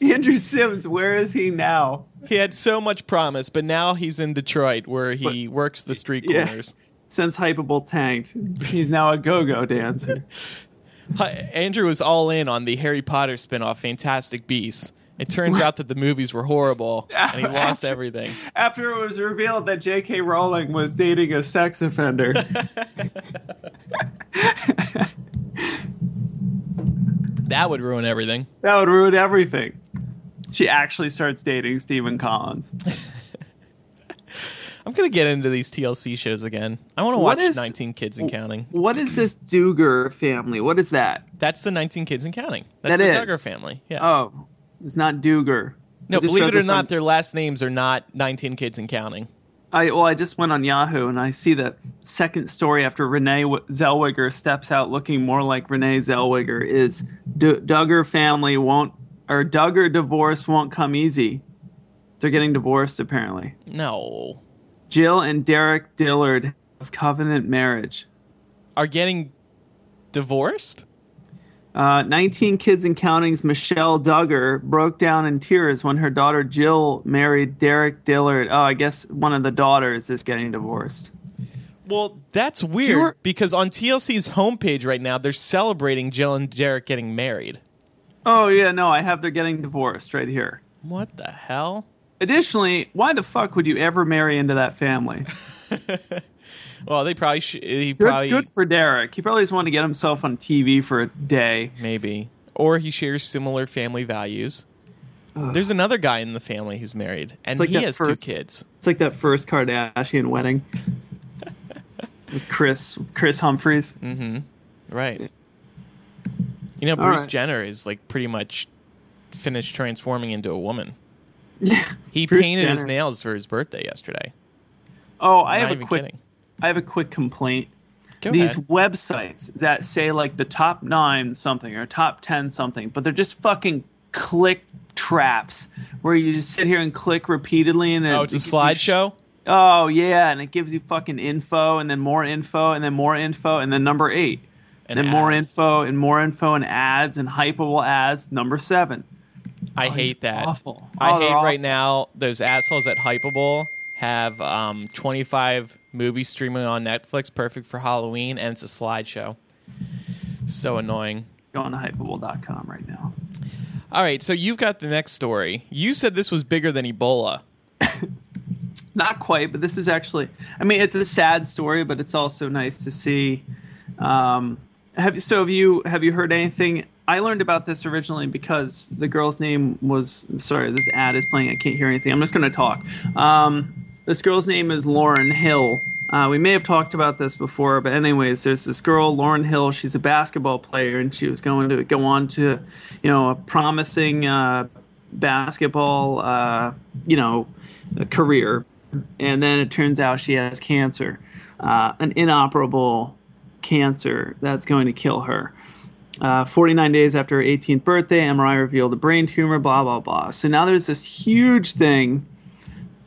Andrew Sims, where is he now? he had so much promise, but now he's in Detroit where he works the street Yeah. corners. Since Hypable tanked, he's now a go-go dancer. Andrew was all in on the Harry Potter spin-off Fantastic Beasts. It turns out that the movies were horrible and he lost everything. After it was revealed that J.K. Rowling was dating a sex offender. That would ruin everything. that would ruin everything. She actually starts dating Stephen Collins. I'm gonna get into these TLC shows again. I want to watch is- 19 Kids and Counting. What is this Duger family? What is that? That's the 19 Kids and Counting. That's That the is. Duggar family. Yeah. Oh, it's not Duger. no, believe it or not, on- their last names are not 19 Kids and Counting. I well, I just went on Yahoo and I see that second story after Renee W- Zellweger steps out looking more like Renee Zellweger is D- Duggar family won't or Duggar divorce won't come easy. They're getting divorced apparently. No, Jill and Derick Dillard of covenant marriage. are getting divorced. Uh, 19 Kids and Counting's Michelle Duggar broke down in tears when her daughter Jill married Derick Dillard. Oh, I guess one of the daughters is getting divorced. Well, that's weird because on TLC's homepage right now, they're celebrating Jill and Derick getting married. Oh, yeah, no, I have they're getting divorced right here. What the hell? Additionally, why the fuck would you ever marry into that family? Well, they probably should. He Good, probably good for Derick. He probably just wanted to get himself on TV for a day. maybe, or he shares similar family values. There's another guy in the family who's married, and like he has first- two kids. It's like that first Kardashian wedding with Chris Kris Humphries. Mm-hmm. Right. You know, Bruce right. Jenner is like pretty much finished transforming into a woman. Yeah. He Bruce painted his nails for his birthday yesterday. Oh, I Not have a quick kidding. I have a quick complaint. Go These ahead. websites that say like the top nine something or top ten something, but they're just fucking click traps where you just sit here and click repeatedly and Oh, it's a it sh- slideshow. Oh yeah, and it gives you fucking info and then more info and then more info and then number eight. An And then more info and more info and ads and Hypable ads. Number seven. I Oh, hate that. awful. I Oh, hate awful. right now those assholes at Hypable have um, 25 movies streaming on Netflix, perfect for Halloween, and it's a slideshow. So annoying. Go on to hypable.com right now. All right, so you've got the next story. You said this was bigger than Ebola. Not quite, but this is actually. I mean, it's a sad story, but it's also nice to see. Um, have so have you have you heard anything? I learned about this originally because the girl's name was. Sorry, this ad is playing. I can't hear anything. I'm just going to talk. Um, this girl's name is Lauren Hill. Uh, we may have talked about this before, but anyways, there's this girl, Lauren Hill. She's a basketball player, and she was going to go on to, you know, a promising uh, basketball, uh, you know, career. And then it turns out she has cancer, uh, an inoperable cancer that's going to kill her. Uh, 49 days after her 18th birthday, MRI revealed a brain tumor, blah, blah, blah. So now there's this huge thing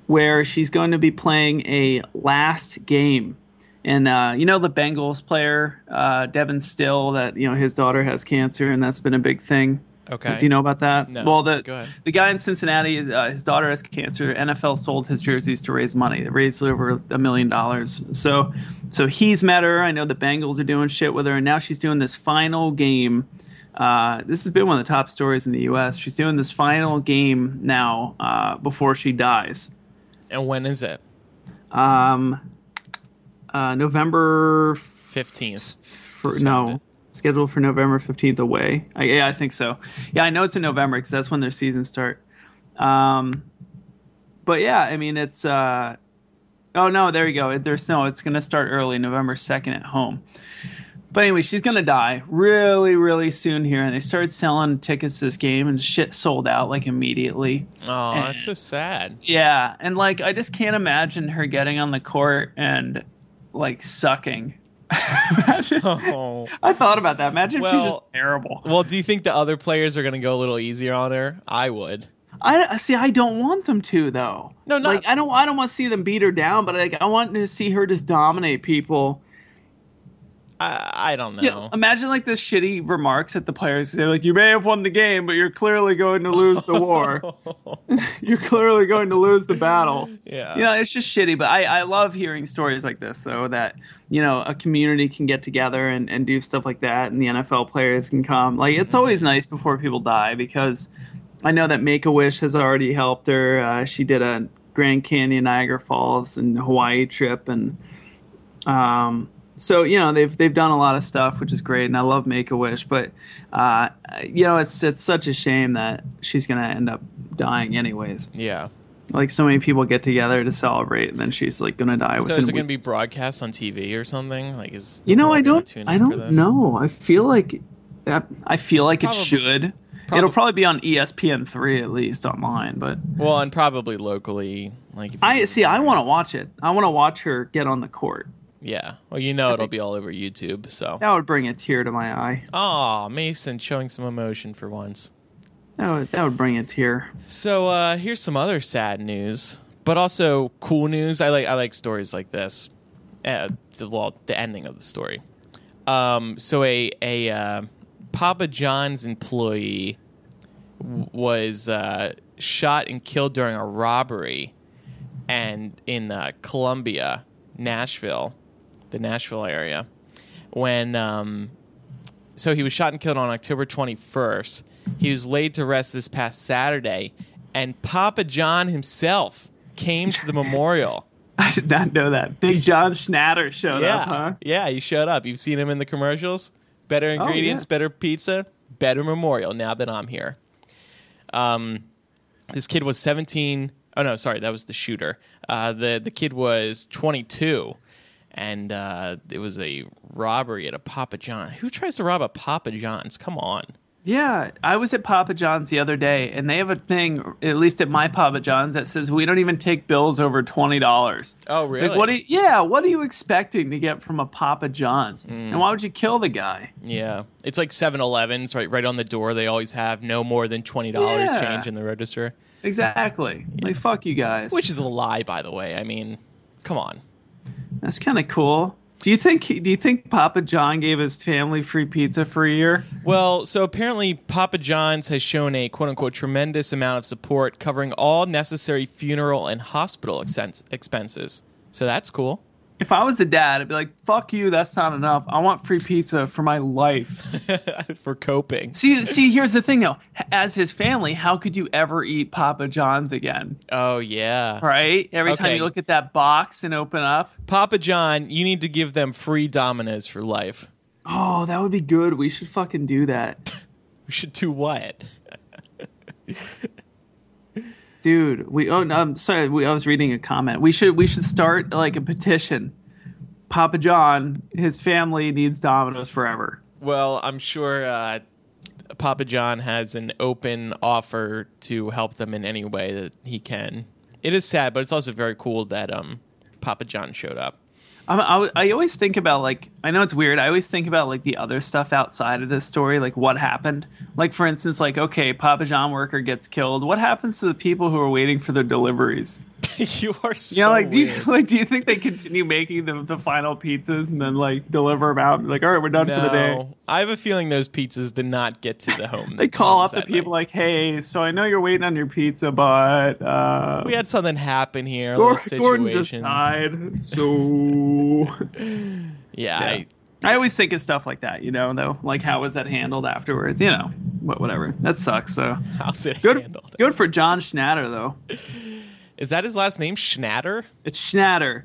where she's going to be playing a last game. And uh, you know the Bengals player, uh, Devon Still, that you know his daughter has cancer, and that's been a big thing. Okay. Do you know about that? No. Well, the the guy in Cincinnati, uh, his daughter has cancer. NFL sold his jerseys to raise money. They raised over a million dollars. So, so he's met her. I know the Bengals are doing shit with her, and now she's doing this final game. Uh, this has been one of the top stories in the U.S. She's doing this final game now uh, before she dies. And when is it? Um, uh, November Fifteenth. for no scheduled for November fifteenth away. I, yeah, I think so. Yeah, I know it's in November because that's when their seasons start. Um, but yeah, I mean it's. Uh, oh no, there you go. There's no. It's gonna start early, November second at home. But anyway, she's gonna die really, really soon here, and they started selling tickets to this game, and shit sold out like immediately. Oh, that's so sad. Yeah, and like I just can't imagine her getting on the court and like sucking. Imagine- Oh. I thought about that. Imagine if she's just terrible. Well, do you think the other players are going to go a little easier on her? I would. I see. I don't want them to though. No, not- like I don't. I don't want to see them beat her down, but like I want to see her just dominate people. I, I don't know. Know, imagine like this shitty remarks at the players. They're like, "You may have won the game, but you're clearly going to lose the war. you're clearly going to lose the battle." Yeah. you know, it's just shitty. But I, I love hearing stories like this, so that you know a community can get together and, and do stuff like that, and the NFL players can come. Like it's always nice before people die because I know that Make a Wish has already helped her. Uh, she did a Grand Canyon, Niagara Falls, and Hawaii trip, and um, so you know they've they've done a lot of stuff, which is great, and I love Make a Wish. But uh, you know, it's it's such a shame that she's gonna end up dying anyways. yeah. Like so many people get together to celebrate, and then she's like gonna die. So is it going to be broadcast on TV or something? Like, is You know, I don't. I don't know. I feel like I feel like Probably- it should. probably- It'll probably be on ESPN three at least online, but Well, and probably locally. Like, I see. I want to watch it. I want to watch her get on the court. Yeah. Well, you know it'll think- be all over YouTube. So. That would bring a tear to my eye. Aw, Mason showing some emotion for once. That would that would bring a tear. So uh, here's some other sad news, but also cool news. I like I like stories like this. Uh, the well, the ending of the story. Um, so a a uh, Papa John's employee w- was uh, shot and killed during a robbery, and in uh, Columbia, Nashville, the Nashville area, when um, so he was shot and killed on October 21st. He was laid to rest this past Saturday, and Papa John himself came to the memorial. I did not know that. Big John Schnatter showed yeah, up, huh? yeah, he showed up. You've seen him in the commercials. Better ingredients, yeah. better pizza, better memorial. Now that I'm here, um, this kid was 17. Oh no, sorry, that was the shooter. Uh, the the kid was 22, and uh, it was a robbery at a Papa John. Who tries to rob a Papa John's? Come on. Yeah, I was at Papa John's the other day, and they have a thing, at least at my Papa John's, that says we don't even take bills over twenty dollars. Oh really? Like, what? Are you, yeah, what are you expecting to get from a Papa John's? Mm. And why would you kill the guy? Yeah, it's like 7-Elevens, right? Right on the door, they always have no more than twenty dollars Yeah. change in the register, Exactly. Like fuck you guys. which is a lie, by the way. I mean, come on. That's kind of cool. Do you think? Do you think Papa John gave his family free pizza for a year? Well, so apparently Papa John's has shown a quote unquote tremendous amount of support covering all necessary funeral and hospital expense- expenses. So that's cool. If I was the dad, I'd be like, "Fuck you. That's not enough. I want free pizza for my life." For coping. see, see. Here's the thing, though. As his family, how could you ever eat Papa John's again? Oh, yeah. Right? Every time you look at that box and open up, Papa John, you need to give them free Domino's for life. oh, that would be good. We should fucking do that. We should do what? dude we oh no, i'm sorry we, i was reading a comment we should we should start like a petition papa john his family needs Domino's forever Well, I'm sure uh, Papa John has an open offer to help them in any way that he can. It is sad, but it's also very cool that um, Papa John showed up. I, I always think about like i know it's weird i always think about like the other stuff outside of this story like what happened. Like for instance like okay papa john worker gets killed. What happens to the people who are waiting for their deliveries you are so you know like do you like do you think they continue making the, the final pizzas and then like deliver them out and be like all right we're done for the day No, I have a feeling those pizzas did not get to the home. They call up the people night. like, "Hey, so I know you're waiting on your pizza, but uh, we had something happen here. A Gor- Gordon just died." So Yeah, I, I always think of stuff like that, you know, though, like how was that handled afterwards? You know, but whatever. That sucks. So how's it good, handled? good for John Schnatter though. Is that his last name? Schnatter? It's Schnatter.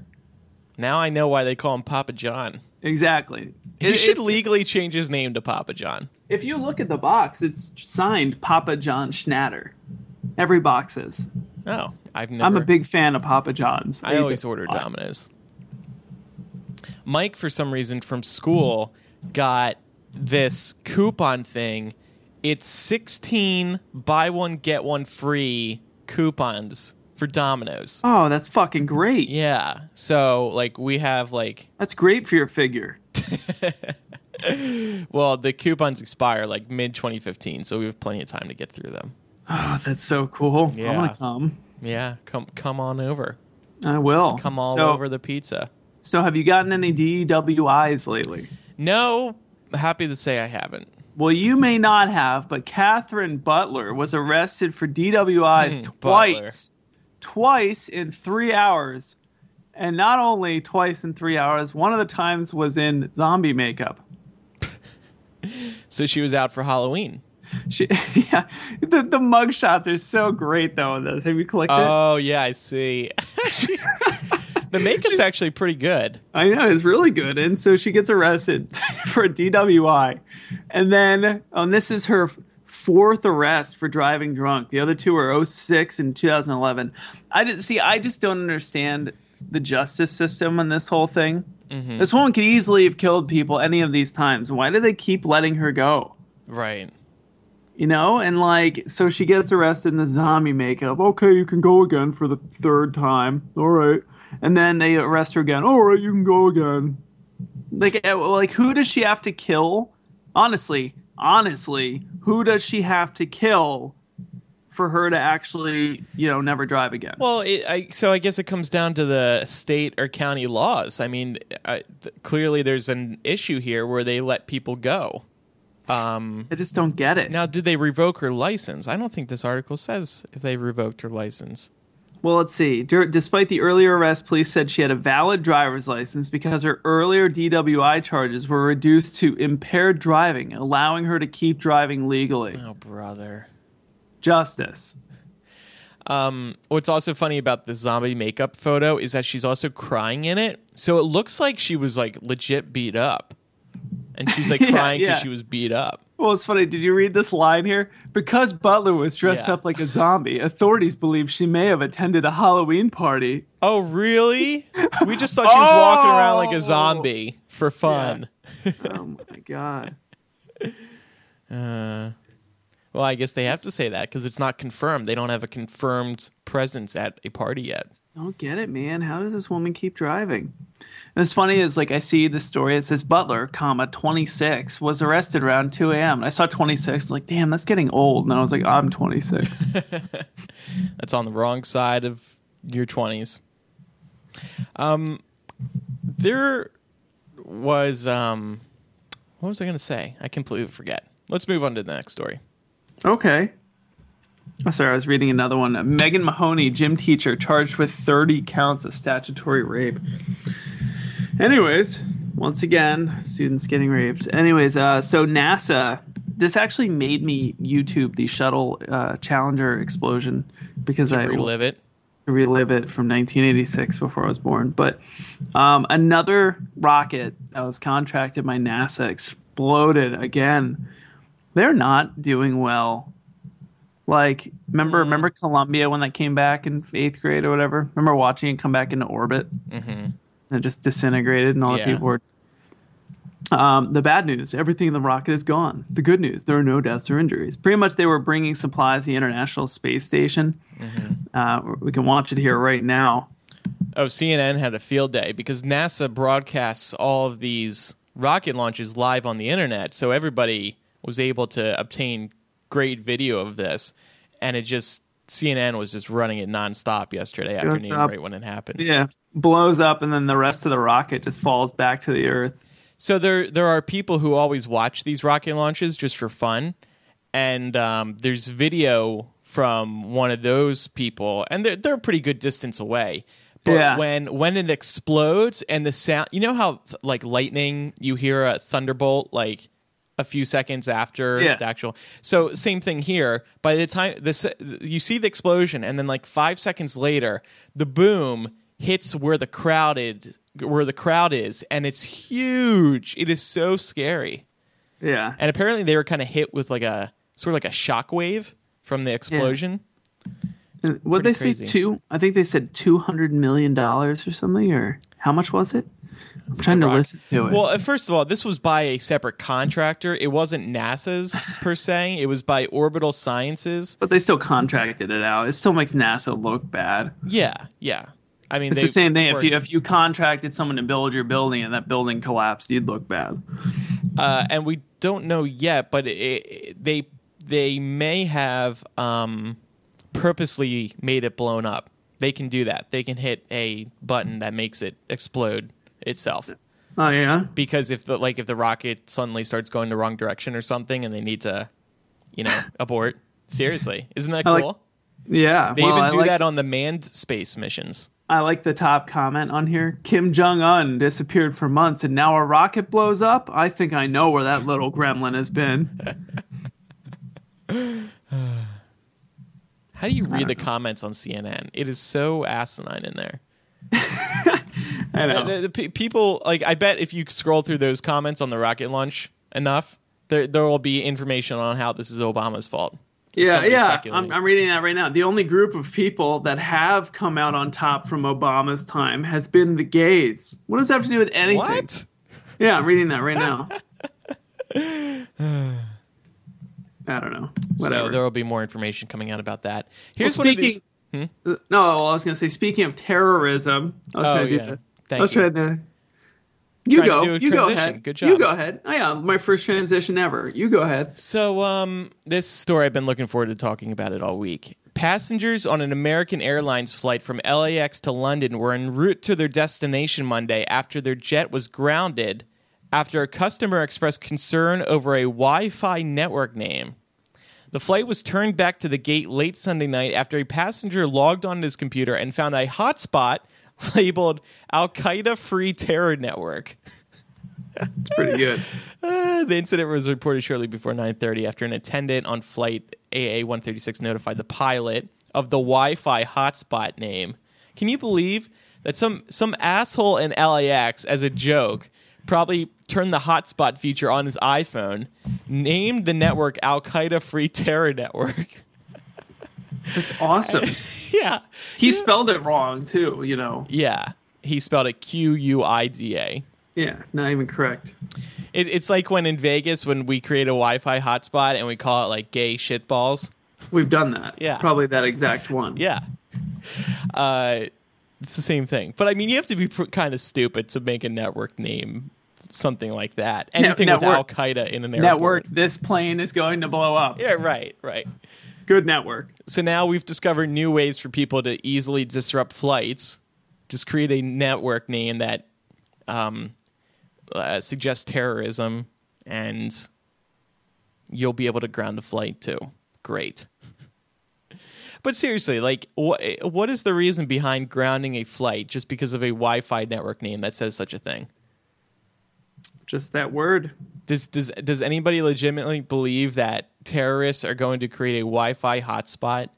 Now I know why they call him Papa John. Exactly. He It- should it- legally change his name to Papa John. if you look at the box, it's signed Papa John Schnatter. Every box is. Oh, I've never. I'm a big fan of Papa John's. I always order Domino's. Mike, for some reason, from school, got this coupon thing. It's 16 buy one, get one free coupons for Domino's. Oh, that's fucking great. Yeah. So, like, we have, like, That's great for your figure. well, the coupons expire like mid 2015, so we have plenty of time to get through them. Oh, that's so cool. I Yeah. want to come. Yeah. Come, come on over. I will. Come all so, over the pizza. So, have you gotten any DWIs lately? No, happy to say I haven't. Well, you may not have, but Catherine Butler was arrested for DWIs Hmm, twice, twice in three hours, and not only twice in three hours. One of the times was in zombie makeup. So she was out for Halloween. She, yeah, the the mug shots are so great though. In this, have you collected? it? Oh yeah, I see. the makeup's She's- actually pretty good. I know it's really good, and so she gets arrested for a DWI, and then um, this is her fourth arrest for driving drunk. The other two were 06 and 2011. I didn't see. I just don't understand the justice system on this whole thing. This woman could easily have killed people any of these times. Why do they keep letting her go? Right. You know, and like, so she gets arrested in the zombie makeup. Okay, you can go again for the third time. All right, and then they arrest her again. All right, you can go again. Like, eh, like, who does she have to kill? Honestly, honestly, who does she have to kill for her to actually, you know, never drive again? Well, it, I, so I guess it comes down to the state or county laws. I mean, I, th- clearly there's an issue here where they let people go. Um, I just don't get it. now, did they revoke her license? I don't think this article says if they revoked her license. Well, let's see. Dur- Despite the earlier arrest, police said she had a valid driver's license because her earlier DWI charges were reduced to impaired driving, allowing her to keep driving legally. Oh, brother. Justice. Um, what's also funny about the zombie makeup photo is that she's also crying in it. So it looks like she was like legit beat up. And she's like Yeah, crying because yeah. she was beat up. Well, it's funny. Did you read this line here? Because Butler was dressed Yeah. up like a zombie, authorities believe she may have attended a Halloween party. Oh, really? We just thought she was walking around like Oh. a zombie for fun. Oh my god. Uh, well, I guess they have to say that because it's not confirmed. They don't have a confirmed presence at a party yet. Don't get it, man. How does this woman keep driving? And it's funny is like I see the story. It says Butler, comma twenty six, was arrested around two a.m. And I saw twenty six. Like, damn, that's getting old. And I was like, I'm twenty six. That's on the wrong side of your 20s. Um, there was, um, what was I going to say? I completely forget. Let's move on to the next story. okay. Oh, sorry, I was reading another one. Megan Mahoney, gym teacher, charged with thirty counts of statutory rape. Anyways, once again, students getting raped. Anyways, uh, so NASA, this actually made me YouTube the shuttle uh, Challenger explosion because I Relive it. relive it from 1986 before I was born. But um, another rocket that was contracted by NASA exploded again. They're not doing well. Like, remember, remember Columbia when that came back in eighth grade or whatever? Remember watching it come back into orbit? Mm-hmm. And it just disintegrated, and all Yeah. the people were. Um, the bad news: everything in the rocket is gone. The good news: there are no deaths or injuries. Pretty much, they were bringing supplies to the International Space Station. Uh, we can watch it here right now. Oh, CNN had a field day because NASA broadcasts all of these rocket launches live on the internet, so everybody was able to obtain great video of this, and it just CNN was just running it nonstop yesterday afternoon, right when it happened. Yeah, blows up, and then the rest of the rocket just falls back to the Earth. So there there are people who always watch these rocket launches just for fun, and um, there's video from one of those people, and they're they're a pretty good distance away. But Yeah. when when it explodes and the sound, you know how th- like lightning, you hear a thunderbolt like a few seconds after Yeah. the actual. So same thing here. By the time this you see the explosion, and then like five seconds later, the boom hits where the crowd is, where the crowd is, and it's huge. It is so scary. Yeah. And apparently they were kind of hit with like a sort of like a shock wave from the explosion. What they pretty say? Two? I think they said two hundred million dollars or something. Or how much was it? I'm trying to listen to it. Well, uh, first of all, this was by a separate contractor. It wasn't NASA's per se. It was by Orbital Sciences. but they still contracted it out. It still makes NASA look bad. Yeah, yeah. I mean, It's the same thing. If you if you contracted someone to build your building and that building collapsed, you'd look bad. uh, and we don't know yet, but it, it, they they may have um, purposely made it blown up. They can do that. They can hit a button that makes it explode itself. Oh yeah. Because if the like if the rocket suddenly starts going the wrong direction or something, and they need to, you know, abort. Seriously, isn't that I like- cool? Yeah. They well, even do like, that on the manned space missions. I like the top comment on here. Kim Jong Un disappeared for months, and now a rocket blows up. I think I know where that little gremlin has been. How do you read the comments on CNN? It is so asinine in there. I know. The, the pe- people like I bet if you scroll through those comments on the rocket launch enough, there there will be information on how this is Obama's fault. Yeah, yeah. I'm, I'm reading that right now. The only group of people that have come out on top from Obama's time has been the gays. What does that have to do with anything? What? Yeah, I'm reading that right now. I don't know. Whatever. So there will be more information coming out about that. Here's Well, of these. speaking- Uh, no, well, I was going to say, speaking of terrorism, I was Oh, trying to do yeah. that. Thank I was you. trying to. You go. you go ahead. Good job. You go ahead. Oh, yeah, my first transition ever. You go ahead. So, um, this story I've been looking forward to talking about it all week. Passengers on an American Airlines flight from LAX to London were en route to their destination Monday after their jet was grounded after a customer expressed concern over a Wi-Fi network name. The flight was turned back to the gate late Sunday night after a passenger logged on his computer and found a hotspot labeled Al Qaeda Free Terror Network. It's pretty good. Uh, the incident was reported shortly before 9:30 after an attendant on flight AA-136 notified the pilot of the Wi-Fi hotspot name. Can you believe that some some asshole in LAX as a joke probably turned the hotspot feature on his iPhone, named the network Al Qaeda Free Terror Network. That's awesome. yeah. He spelled it wrong, too, you know. Yeah. He spelled it Q U I D A. Yeah, not even correct. It, it's like when in Vegas when we create a Wi-Fi hotspot and we call it like gay shitballs. We've done that. Yeah. Probably that exact one. Yeah. Uh, it's the same thing. But I mean, you have to be pr- kind of stupid to make a network name something like that. Anything with Al Qaeda in an airport. Network, this plane is going to blow up. Yeah, right, right. Good network. So now we've discovered new ways for people to easily disrupt flights. Just create a network name that um, uh, suggests terrorism, and you'll be able to ground a flight too. Great. But seriously, like, what what is the reason behind grounding a flight just because of a Wi-Fi network name that says such a thing? Just that word. Does does does anybody legitimately believe that terrorists are going to create a Wi-Fi hotspot,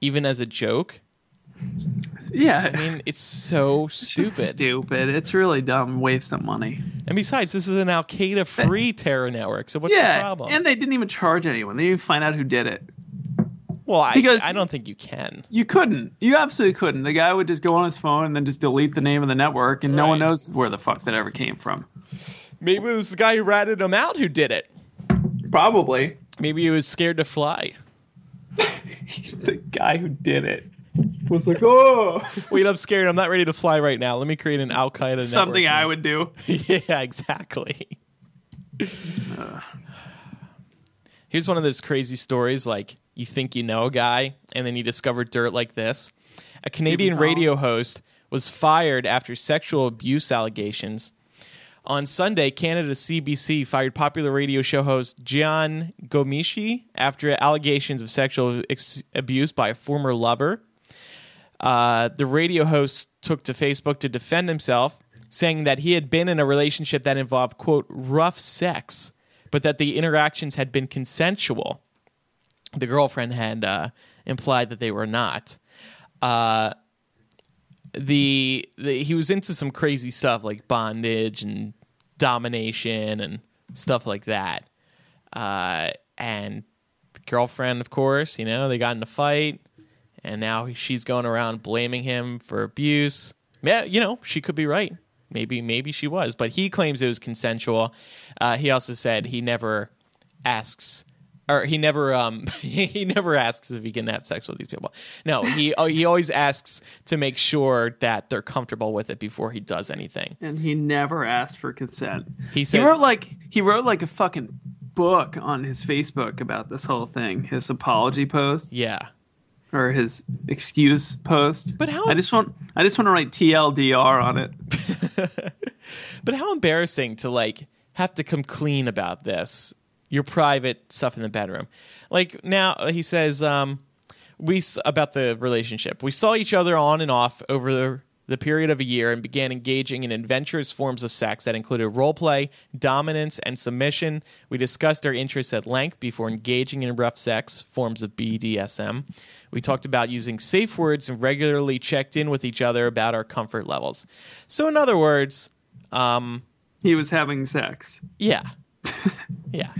even as a joke? Yeah. I mean, it's so stupid. just stupid. It's really dumb. Waste of money. And besides, this is an Al Qaeda free terror network. So what's yeah. the problem? And they didn't even charge anyone. They didn't even find out who did it. well, I, because- I don't think you can. You couldn't. You absolutely couldn't. The guy would just go on his phone and then just delete the name of the network, and no one knows where the fuck that ever came from. Maybe it was the guy who ratted him out who did it. Probably Maybe he was scared to fly. the guy who did it was like, oh, Wait, I'm scared. I'm not ready to fly right now. Let me create an Al Qaeda something. I would do. yeah, exactly. Here's one of those crazy stories like you think you know a guy and then you discover dirt like this. A Canadian radio host was fired after sexual abuse allegations. On Sunday, Canada CBC fired popular radio show host Jian Ghomeshi after allegations of sexual ex- abuse by a former lover. Uh, the radio host took to Facebook to defend himself, saying that he had been in a relationship that involved, quote, rough sex, but that the interactions had been consensual. The girlfriend had uh, implied that they were not. Uh, the, the he was into some crazy stuff like bondage and domination and stuff like that. Uh, and the girlfriend, of course, you know, they got in a fight, and now she's going around blaming him for abuse. Yeah, you know, she could be right. Maybe, maybe she was, but he claims it was consensual. Uh, he also said he never asks or he never um he never asks if he can have sex with these people. No, he oh, he always asks to make sure that they're comfortable with it before he does anything. and he never asked for consent. He He wrote like he wrote like a fucking book on his Facebook about this whole thing. His apology post yeah. or his excuse post. But how- I just want I just want to write TLDR on it. But how embarrassing to like have to come clean about this. Your private stuff in the bedroom. Like now uh, he says um we about the relationship. We saw each other on and off over the, the period of a year and began engaging in adventurous forms of sex that included role play, dominance, and submission. We discussed our interests at length before engaging in rough sex, forms of BDSM. We talked about using safe words and regularly checked in with each other about our comfort levels. So, in other words, um, He was having sex. yeah. yeah.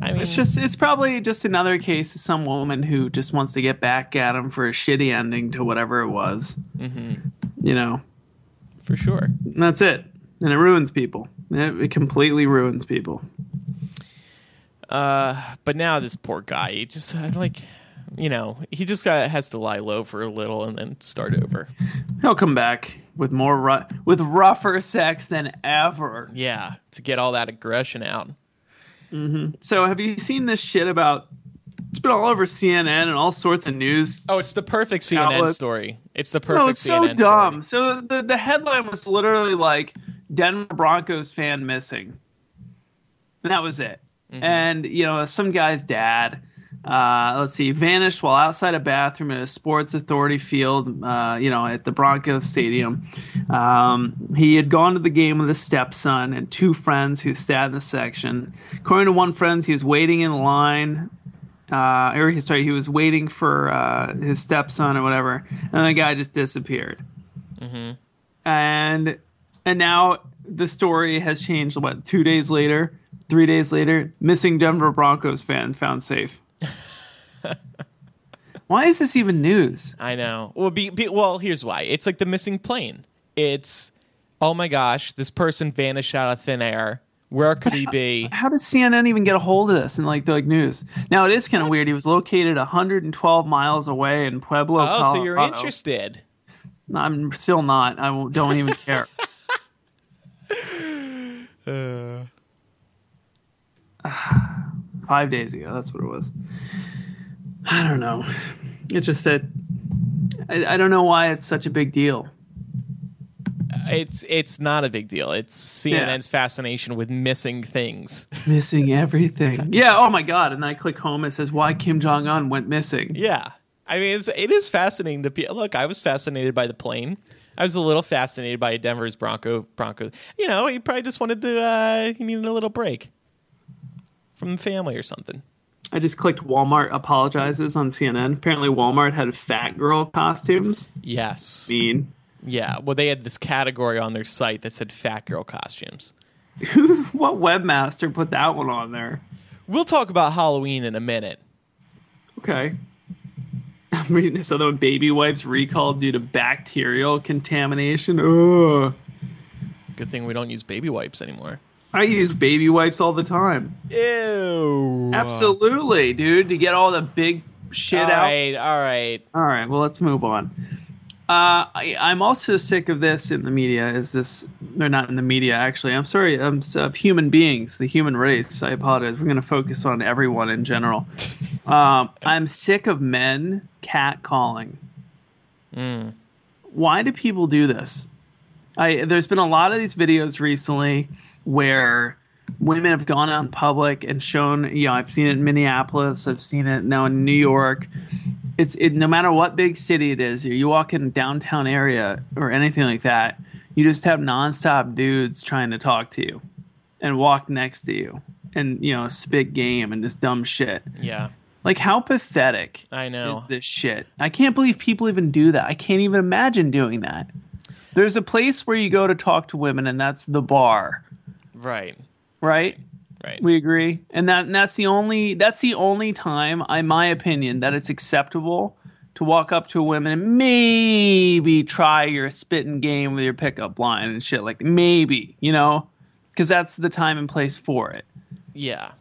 I mean, It's just it's probably just another case of some woman who just wants to get back at him for a shitty ending to whatever it was. Mm-hmm. You know, for sure. and that's it. And it ruins people. It, it completely ruins people. Uh, but now this poor guy, he just uh, like, you know, he just got has to lie low for a little and then start over. He'll come back with more ru- with rougher sex than ever. Yeah, to get all that aggression out. So, have you seen this shit about? It's been all over CNN and all sorts of news. Oh, it's the perfect CNN Outlets. story. It's the perfect no, it's so dumb. story. So the the headline was literally like Denver Broncos fan missing, and that was it. Mm-hmm. And you know, some guy's dad. Uh, let's see, vanished while outside a bathroom at a Sports Authority field, uh, you know, at the Broncos Stadium. Um, he had gone to the game with his stepson and two friends who sat in the section. According to one friend, he was waiting in line uh, or he sorry, he was waiting for uh, his stepson or whatever, and the guy just disappeared. And and now the story has changed. What two days later, three days later, missing Denver Broncos fan found safe. Why is this even news? I know. Well, be, be, well, here's why. It's like the missing plane. It's oh my gosh, this person vanished out of thin air. Where could he be? How does CNN even get a hold of this and like the like news? Now it is kind of weird. He was located 112 miles away in Pueblo. Oh, so you're interested. I'm still not. I don't even care. Five days ago, that's what it was. I don't know. It's just that I, I don't know why it's such a big deal. It's it's not a big deal. It's CNN's fascination with missing things. Missing everything. Yeah. Oh my god. And then I click home. It says why Kim Jong Un went missing. Yeah, I mean, it's it is fascinating to be. Look, I was fascinated by the plane. I was a little fascinated by Denver's Bronco Bronco. You know, he probably just wanted to. Uh, he needed a little break from the family or something. I just clicked Walmart apologizes on CNN. Apparently, Walmart had fat girl costumes. Yes. Mean. Yeah. Well, they had this category on their site that said fat girl costumes. What webmaster put that one on there? We'll talk about Halloween in a minute. Okay. I'm reading this other one. Baby wipes recalled due to bacterial contamination. Ugh. Good thing we don't use baby wipes anymore. I use baby wipes all the time. Ew. Absolutely, dude. To get all the big shit All out. right. All right. All right, well, let's move on. Uh, I, I'm also sick of this in the media. Is this? They're not in the media, actually. I'm sorry. I'm of human beings, the human race. I apologize. We're going to focus on everyone in general. um, I'm sick of men catcalling. Why do people do this? I there's been a lot of these videos recently where women have gone out in public and shown. You know, I've seen it in Minneapolis. I've seen it now in New York it's it, no matter what big city it is, you walk in downtown area or anything like that, you just have nonstop dudes trying to talk to you and walk next to you and you know spit game and this dumb shit. Yeah. Like how pathetic I know. is this shit? I can't believe people even do that. I can't even imagine doing that. There's a place where you go to talk to women, and that's the bar, Right. right? Right. We agree, and that and that's the only that's the only time, in my opinion, that it's acceptable to walk up to a woman and maybe try your spitting game with your pickup line and shit like maybe, you know, because that's the time and place for it. yeah.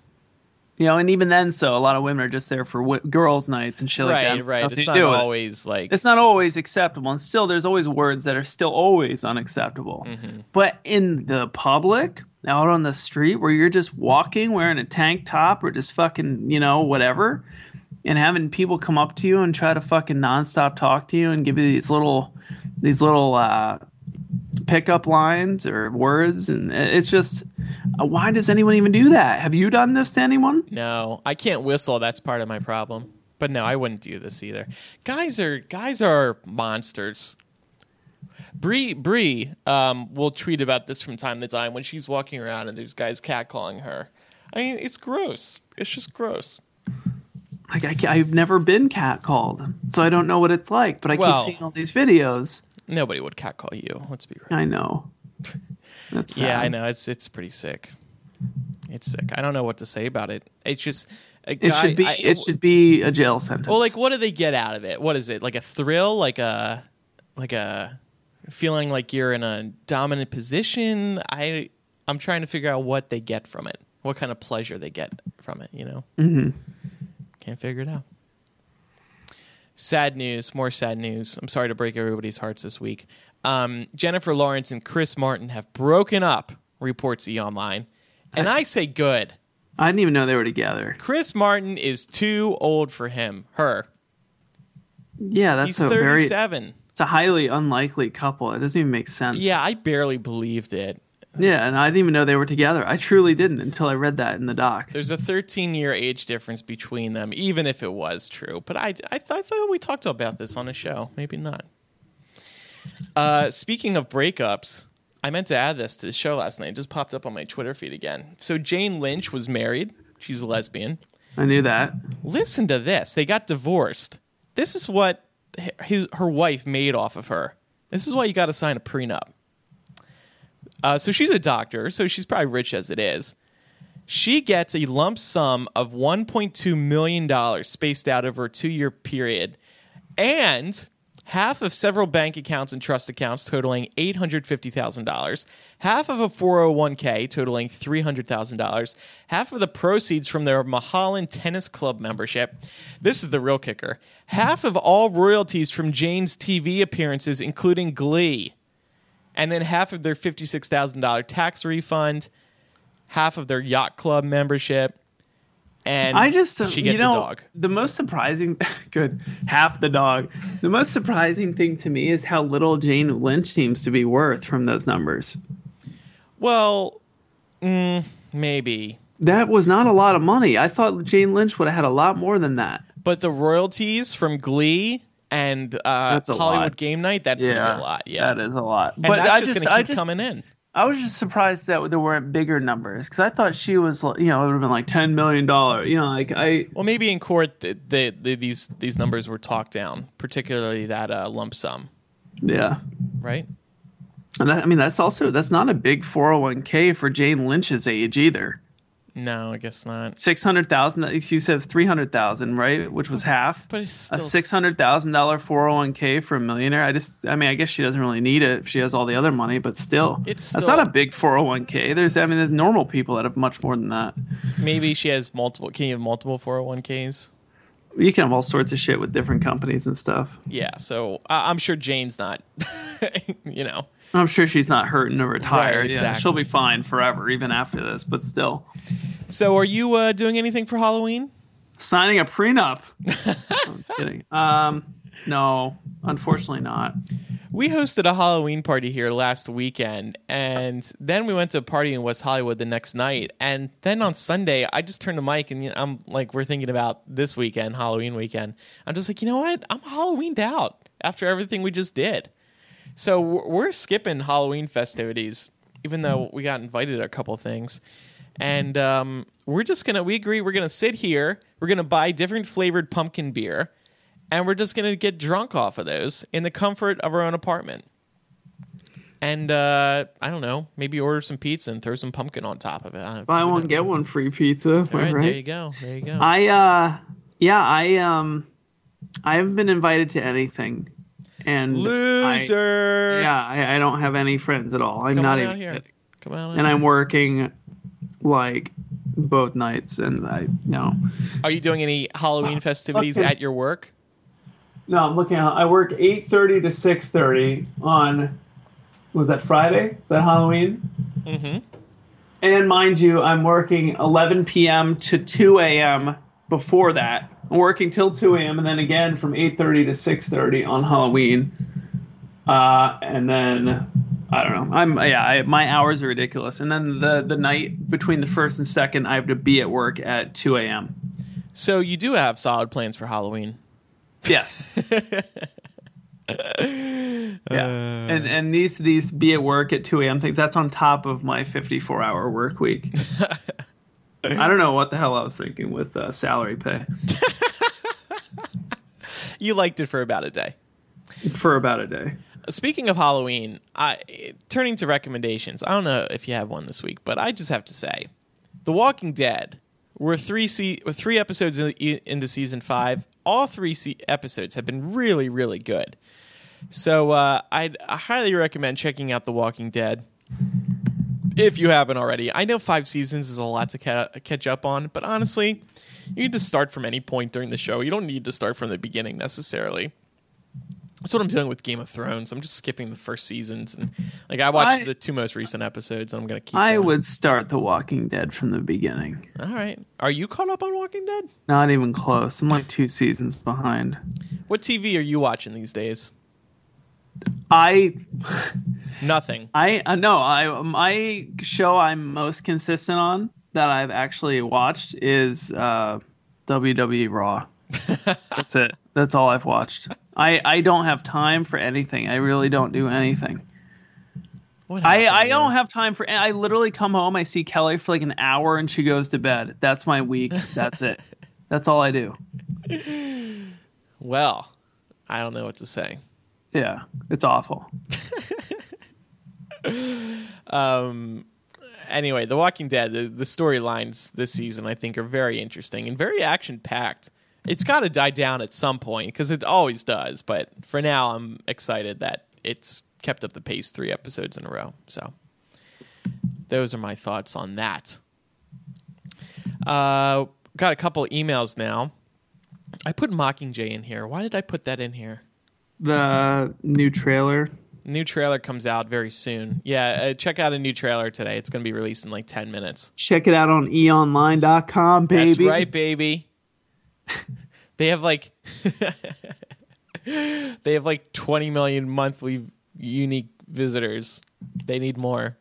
You know, and even then, so a lot of women are just there for w- girls' nights and shit like that. right, right. It's not with it. always like It's not always acceptable, and still, there's always words that are still always unacceptable. Mm-hmm. But in the public, out on the street, where you're just walking wearing a tank top or just fucking, you know, whatever, and having people come up to you and try to fucking nonstop talk to you and give you these little, these little uh, pickup lines or words, and it's just, uh, why does anyone even do that? Have you done this to anyone? No, I can't whistle. That's part of my problem. But no, I wouldn't do this either. Guys are guys are monsters. Bree Bree um, will tweet about this from time to time when she's walking around and there's guys catcalling her. I mean, it's gross. It's just gross. Like I, I've never been catcalled, so I don't know what it's like. But I Well- keep seeing all these videos. Nobody would catcall you. Let's be real. I know. That's Yeah. I know. It's it's pretty sick. It's sick. I don't know what to say about it. It's just a It should be. I- it should be a jail sentence. Well, like, what do they get out of it? What is it? Like a thrill? Like a, like a feeling like you're in a dominant position? I, I'm trying to figure out what they get from it. What kind of pleasure they get from it? You know. Mm-hmm. Can't figure it out. Sad news. More sad news. I'm sorry to break everybody's hearts this week. Um, Jennifer Lawrence and Chris Martin have broken up. Reports E Online, and I say good. I didn't even know they were together. Chris Martin is too old for him. Her. Yeah, that's He's a very. 37. It's a highly unlikely couple. It doesn't even make sense. Yeah, I barely believed it. Yeah, and I didn't even know they were together. I truly didn't until I read that in the doc. There's a 13 year age difference between them, even if it was true. But I, I, th- I thought we talked about this on a show. Maybe not. Uh, speaking of breakups, I meant to add this to the show last night. It just popped up on my Twitter feed again. So Jane Lynch was married. She's a lesbian. I knew that. Listen to this. They got divorced. This is what his, her wife made off of her. This is why you got to sign a prenup. Uh, so she's a doctor, so she's probably rich as it is. She gets a lump sum of $1.2 million spaced out over a two year period and half of several bank accounts and trust accounts totaling $850,000, half of a 401k totaling $300,000, half of the proceeds from their Mahalan Tennis Club membership. This is the real kicker. Half of all royalties from Jane's TV appearances, including Glee, and then half of their $56,000 tax refund, half of their yacht club membership, and I just, she gets you know, a dog. the most surprising, good, half the dog. The most surprising thing to me is how little Jane Lynch seems to be worth from those numbers. Well, mm, maybe. That was not a lot of money. I thought Jane Lynch would have had a lot more than that. But the royalties from Glee and uh, Hollywood lot. Game Night, that's going to be a lot. Yeah. that is a lot. and but that's I just, just, I keep just, coming in. I was just surprised that there weren't bigger numbers because I thought she was, you know, it would have been like ten million dollar. You know, like I, Well, maybe in court, the, the, the, these these numbers were talked down, particularly that uh, lump sum, yeah. right? And that, I mean, that's also that's not a big four hundred one k for Jane Lynch's age either. No, I guess not. Six hundred thousand. You said three hundred thousand, right? Which was half. But it's a six hundred thousand dollar four hundred one k for a millionaire. I just, I mean, I guess she doesn't really need it if she has all the other money, but still, It's still, that's not a big four hundred one k. There's, I mean, there's normal people that have much more than that. Maybe she has multiple. Can you have multiple 401ks? You can have all sorts of shit with different companies and stuff. Yeah. So I I'm sure Jane's not, you know. I'm sure she's not hurting to retire. Right, Yeah, she'll be fine forever, even after this. But still, So are you uh, doing anything for Halloween? signing a prenup. I'm just kidding. Um, no, unfortunately not. We hosted a Halloween party here last weekend, and then we went to a party in West Hollywood the next night. And then on Sunday, I just turned the mic, and I'm like, we're thinking about this weekend, Halloween weekend. I'm just like, you know what? I'm Halloweened out after everything we just did. So we're skipping Halloween festivities, even though we got invited to a couple things. and um, we're just gonna we agree we're gonna sit here. We're gonna buy different flavored pumpkin beer, and we're just gonna get drunk off of those in the comfort of our own apartment. And uh, I don't know, maybe order some pizza and throw some pumpkin on top of it. I- Buy one get one free pizza. All right, right? there you go. There you go. I uh yeah, I um I haven't been invited to anything. And I- Loser. yeah, I, I don't have any friends at all. I'm Come not even out here. kidding. Come on. And I'm working like both nights and I no. Are you doing any Halloween festivities okay. at your work? No, I'm looking at I work eight thirty to six thirty on was that Friday? Is that Halloween? Mm-hmm. And mind you, I'm working 11 p.m. to 2 a.m. before that. I'm working till 2 a.m. and then again from 8:30 to 6:30 on Halloween. Uh, and then I don't know. I'm yeah. I, my hours are ridiculous. And then the the night between the first and second, I have to be at work at 2 a.m. So you do have solid plans for Halloween. Yes. yeah. and and these these be at work at 2 a.m. things. That's on top of my 54 hour work week. I don't know what the hell I was thinking with uh, salary pay You liked it for about a day. for about a day. Speaking of Halloween, I turning to recommendations. I don't know if you have one this week, but I just have to say, The Walking Dead. We're three se- we're three episodes in, into season five. All three se- episodes have been really, really good. So uh, I'd I highly recommend checking out The Walking Dead if you haven't already. I know five seasons is a lot to ca- catch up on, but honestly, you can just start from any point during the show. You don't need to start from the beginning necessarily. That's what I'm doing with Game of Thrones. I'm just skipping the first seasons and like I watched I- the two most recent episodes and I'm gonna keep. I going. would start The Walking Dead from the beginning. All right. Are you caught up on Walking Dead? Not even close. I'm like two seasons behind. What TV are you watching these days? I Nothing. I uh, no, I my show I'm most consistent on that I've actually watched is uh, WWE Raw. That's it. That's all I've watched. I I don't have time for anything. I really don't do anything. What I I don't have time for. I literally come home. I see Kelly for like an hour, and she goes to bed. That's my week. That's it. That's all I do. Well, I don't know what to say. Yeah, it's awful. Um. Anyway, The Walking Dead. The, the storylines this season, I think, are very interesting and very action packed. It's got to die down at some point because it always does. But for now, I'm excited that it's kept up the pace three episodes in a row. So those are my thoughts on that. Uh, got a couple emails now. I put Mockingjay in here. Why did I put that in here? The new trailer. New trailer comes out very soon. Yeah, uh, check out a new trailer today. It's going to be released in like 10 minutes. Check it out on eonline.com, baby. That's right, baby. they have like they have like 20 million monthly unique visitors. They need more.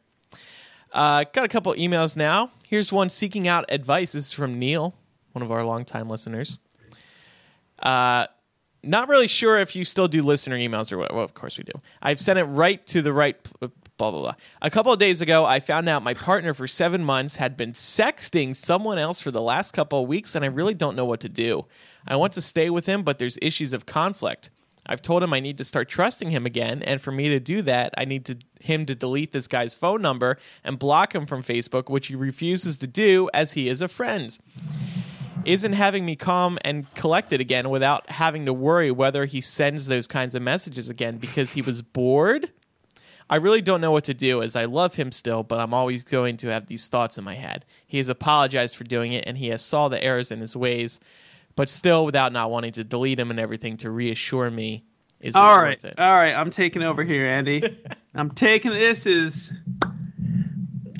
Uh, got a couple emails now. Here's one seeking out advice. This is from Neil, one of our longtime listeners. Uh, not really sure if you still do listener emails or what. Well, of course we do. I've sent it right to the right. Blah blah blah. A couple of days ago, I found out my partner for seven months had been sexting someone else for the last couple of weeks, and I really don't know what to do. I want to stay with him, but there's issues of conflict. I've told him I need to start trusting him again, and for me to do that, I need to, him to delete this guy's phone number and block him from Facebook, which he refuses to do as he is a friend isn't having me calm and collected again without having to worry whether he sends those kinds of messages again because he was bored. I really don't know what to do as I love him still, but I'm always going to have these thoughts in my head. He has apologized for doing it and he has saw the errors in his ways, but still without not wanting to delete him and everything to reassure me is All right. worth it. All right, I'm taking over here, Andy. I'm taking this is.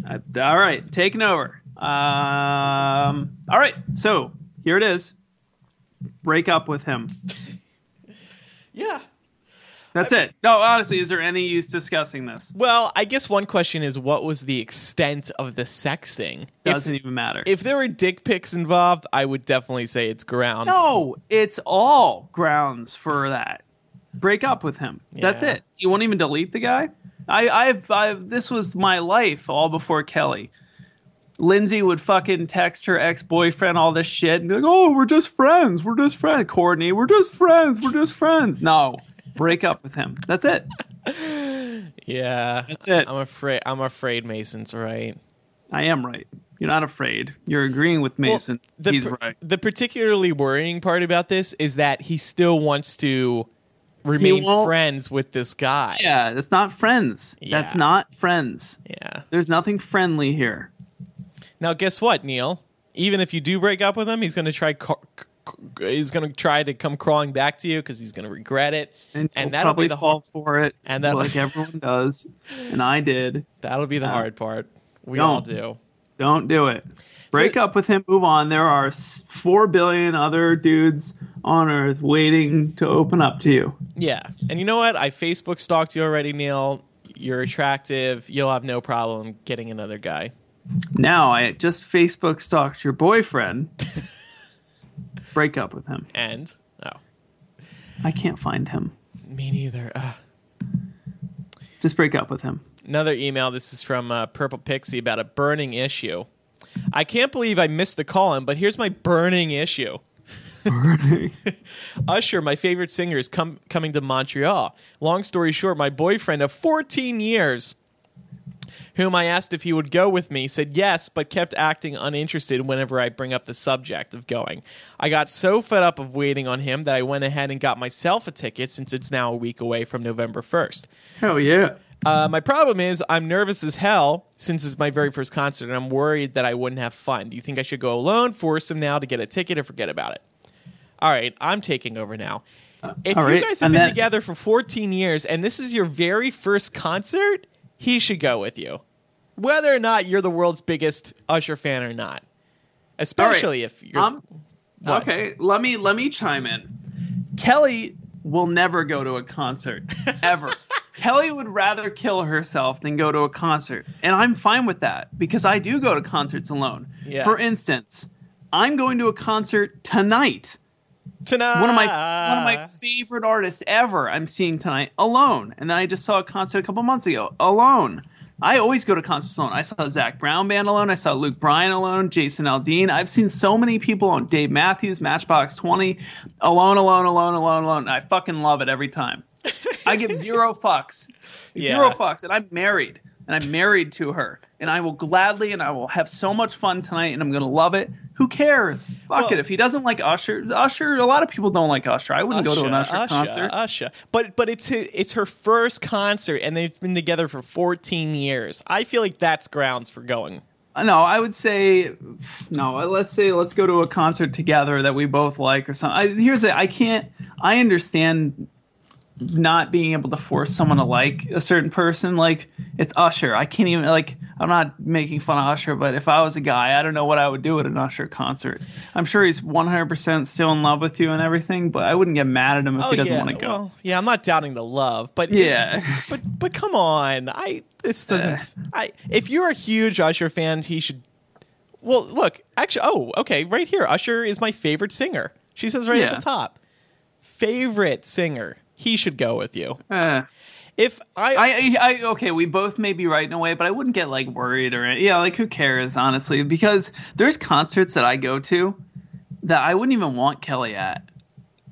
Uh, all right, taking over. Um. All right, so here it is. Break up with him. yeah. That's it. No, honestly, is there any use discussing this? Well, I guess one question is what was the extent of the sexting? If, Doesn't even matter. if there were dick pics involved, I would definitely say it's ground. no, it's all grounds for that. Break up with him. That's it. You won't even delete the guy. I, I've, I've, this was my life all before Kelly. Lindsay would fucking text her ex boyfriend all this shit and be like, "Oh, we're just friends. We're just friends." Courtney, we're just friends. We're just friends. No, break up with him. That's it. Yeah, That's it. I'm afraid. I'm afraid Mason's right. I am right. You're not afraid. You're agreeing with Well, Mason. the He's right. The particularly worrying part about this is that he still wants to remain friends with this guy. Yeah, that's not friends. That's not friends. Yeah. There's nothing friendly here. Now, guess what, Neil? Even if you do break up with him, he's going to try. ca- He's going to try to come crawling back to you because he's going to regret it, And, and that'll probably be the fall for it. and that'll- like everyone does. And I did. that'll be the Uh, hard part. We all do. Don't do it. Break up with him, move on. There are 4 billion other dudes on earth waiting to open up to you. Yeah, and you know what? I Facebook stalked you already, Neil. You're attractive. You'll have no problem getting another guy. Now, I just Facebook stalked your boyfriend. Break up with him. And oh, I can't find him. me neither. Ugh. Just break up with him. Another email. This is from uh, Purple Pixie about a burning issue. I can't believe I missed the call in, but here's my burning issue. Usher, my favorite singer, is com- coming to Montreal. Long story short, my boyfriend of 14 years, whom I asked if he would go with me, said yes, but kept acting uninterested whenever I bring up the subject of going. I got so fed up of waiting on him that I went ahead and got myself a ticket since it's now a week away from November 1st. Hell yeah. Uh, my problem is I'm nervous as hell since it's my very first concert, and I'm worried that I wouldn't have fun. Do you think I should go alone, force him now to get a ticket, or forget about it? All right, I'm taking over now. If all you guys have been that- together for 14 years and this is your very first concert, he should go with you, whether or not you're the world's biggest Usher fan or not. Especially if you're. Um, okay, let me let me chime in. Kelly will never go to a concert ever. Kelly would rather kill herself than go to a concert, and I'm fine with that because I do go to concerts alone. Yeah. For instance, I'm going to a concert tonight. Tonight. One of my one of my favorite artists ever. I'm seeing tonight alone, and then I just saw a concert a couple months ago alone. I always go to concerts alone. I saw Zac Brown Band alone. I saw Luke Bryan alone. Jason Aldean. I've seen so many people on Dave Matthews, Matchbox Twenty, alone, alone, alone, alone, alone. I fucking love it every time. I give zero fucks, zero fucks, and I'm married, and I'm married to her, and I will gladly, and I will have so much fun tonight, and I'm gonna love it. Who cares? Fuck Well- it. If he doesn't like Usher, Usher. A lot of people don't like Usher. I wouldn't go to an Usher, Usher, concert. Usher. But but it's it's her first concert, and they've been together for 14 years. I feel like that's grounds for going. Uh, no, I would say no. Let's say let's go to a concert together that we both like or something. I, here's the I can't. I understand not being able to force someone to like a certain person. Like it's Usher. I can't even like. I'm not making fun of Usher, but if I was a guy, I don't know what I would do at an Usher concert. I'm sure he's 100 percent still in love with you and everything, but I wouldn't get mad at him if he oh, doesn't Oh, yeah. want to go. Well, yeah, I'm not doubting the love, but Yeah. but but come on, I this doesn't. I if you're a huge Usher fan, he should. Well, look, actually, oh, okay, right here, Usher is my favorite singer. She says right Yeah. at the top, favorite singer. He should go with you. Eh. If I, I, I, okay, we both may be right in a way, but I wouldn't get like worried or yeah, like who cares honestly? Because there's concerts that I go to that I wouldn't even want Kelly at,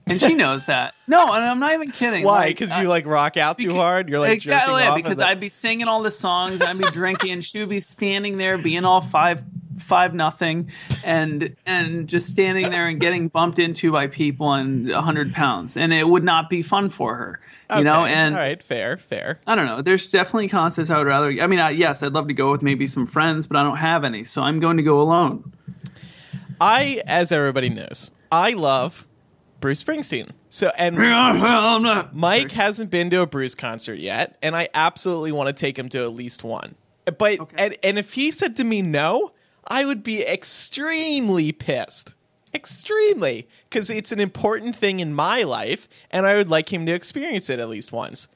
and she knows that. No, and I'm not even kidding. why? Because I- you like rock out too Beca- hard. You're like exactly jerking off because I'd be singing all the songs, I'd be drinking, and she would be standing there being all five five nothing, and and just standing there and getting bumped into by people and hundred pounds, and it would not be fun for her, you know. And all right, fair, fair. I don't know. There's definitely concerts I would rather. I mean, I, yes, I'd love to go with maybe some friends, but I don't have any, so I'm going to go alone. I, as everybody knows, I love Bruce Springsteen. So and Mike hasn't been to a Bruce concert yet, and I absolutely want to take him to at least one. But Okay. and, and if he said to me no, I would be extremely pissed. Extremely, because it's an important thing in my life, and I would like him to experience it at least once.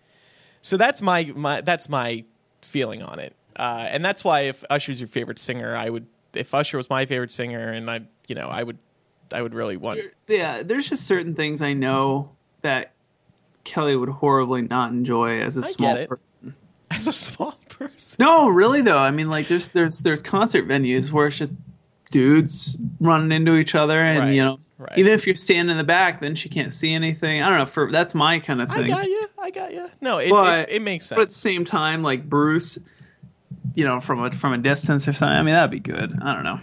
So that's my, my that's my feeling on it, uh, and that's why if Usher's your favorite singer, I would. If Usher was my favorite singer, and I, you know, I would, I would really want. Yeah, there's just certain things I know that Kelly would horribly not enjoy as a I small person. As a small person. No, really though. I mean, like there's there's there's concert venues where it's just dudes running into each other, and Right, you know, right. even if you're standing in the back, then she can't see anything. I don't know. For that's my kind of thing. I got you. I got you. No, it, But- it, it makes sense. But at the same time, like Bruce, you know, from a from a distance or something. I mean, that'd be good. I don't know.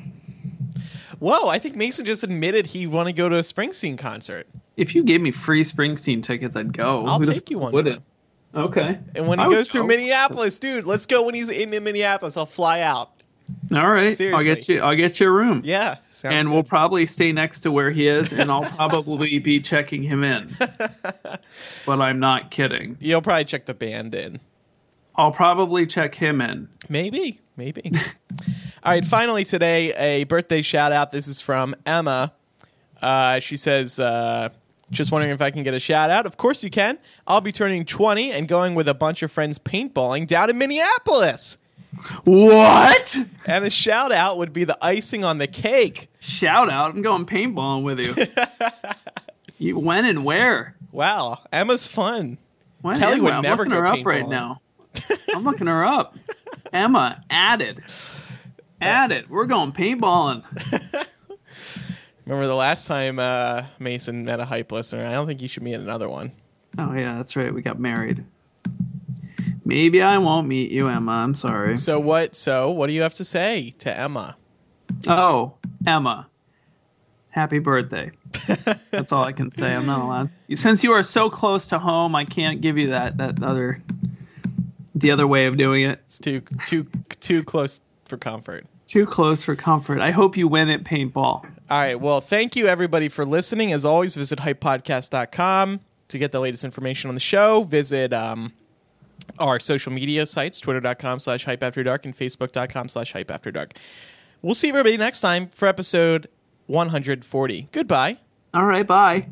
Whoa, I think Mason just admitted he want to go to a Springsteen concert. If you gave me free Springsteen tickets, I'd go. I'll Who take you one wouldn't? time. Okay. And when he I would goes through. Minneapolis, dude, let's go when he's in Minneapolis. I'll fly out. All right. Seriously. I'll get you. I'll get you a room. Yeah. and good. we'll probably stay next to where he is, and I'll probably be checking him in. but I'm not kidding. You'll probably check the band in. I'll probably check him in. Maybe, maybe. All right, finally today, a birthday shout out. This is from Emma. Uh, she says, uh, just wondering if I can get a shout out. Of course you can. I'll be turning 20 and going with a bunch of friends paintballing down in Minneapolis. What? And a shout out would be the icing on the cake. Shout out! I'm going paintballing with you. you when and where? Wow, Emma's fun. When Kelly would I'm never looking her up right now. I'm looking her up. Emma added. Uh, added. We're going paintballing. Remember the last time uh, Mason met a hype listener? I don't think you should meet another one. Oh yeah, that's right. We got married. Maybe I won't meet you, Emma. I'm sorry. So what? So what do you have to say to Emma? Oh, Emma. Happy birthday. That's all I can say. I'm not allowed. Since you are so close to home, I can't give you that that other the other way of doing it. It's too too too close for comfort. Too close for comfort. I hope you win at paintball. All right. Well, thank you everybody for listening. As always, visit hypepodcast.com to get the latest information on the show. Visit um, our social media sites, twitter.com slash hype after dark and facebook.com slash hype after dark. We'll see everybody next time for episode 140. Goodbye. All right, bye.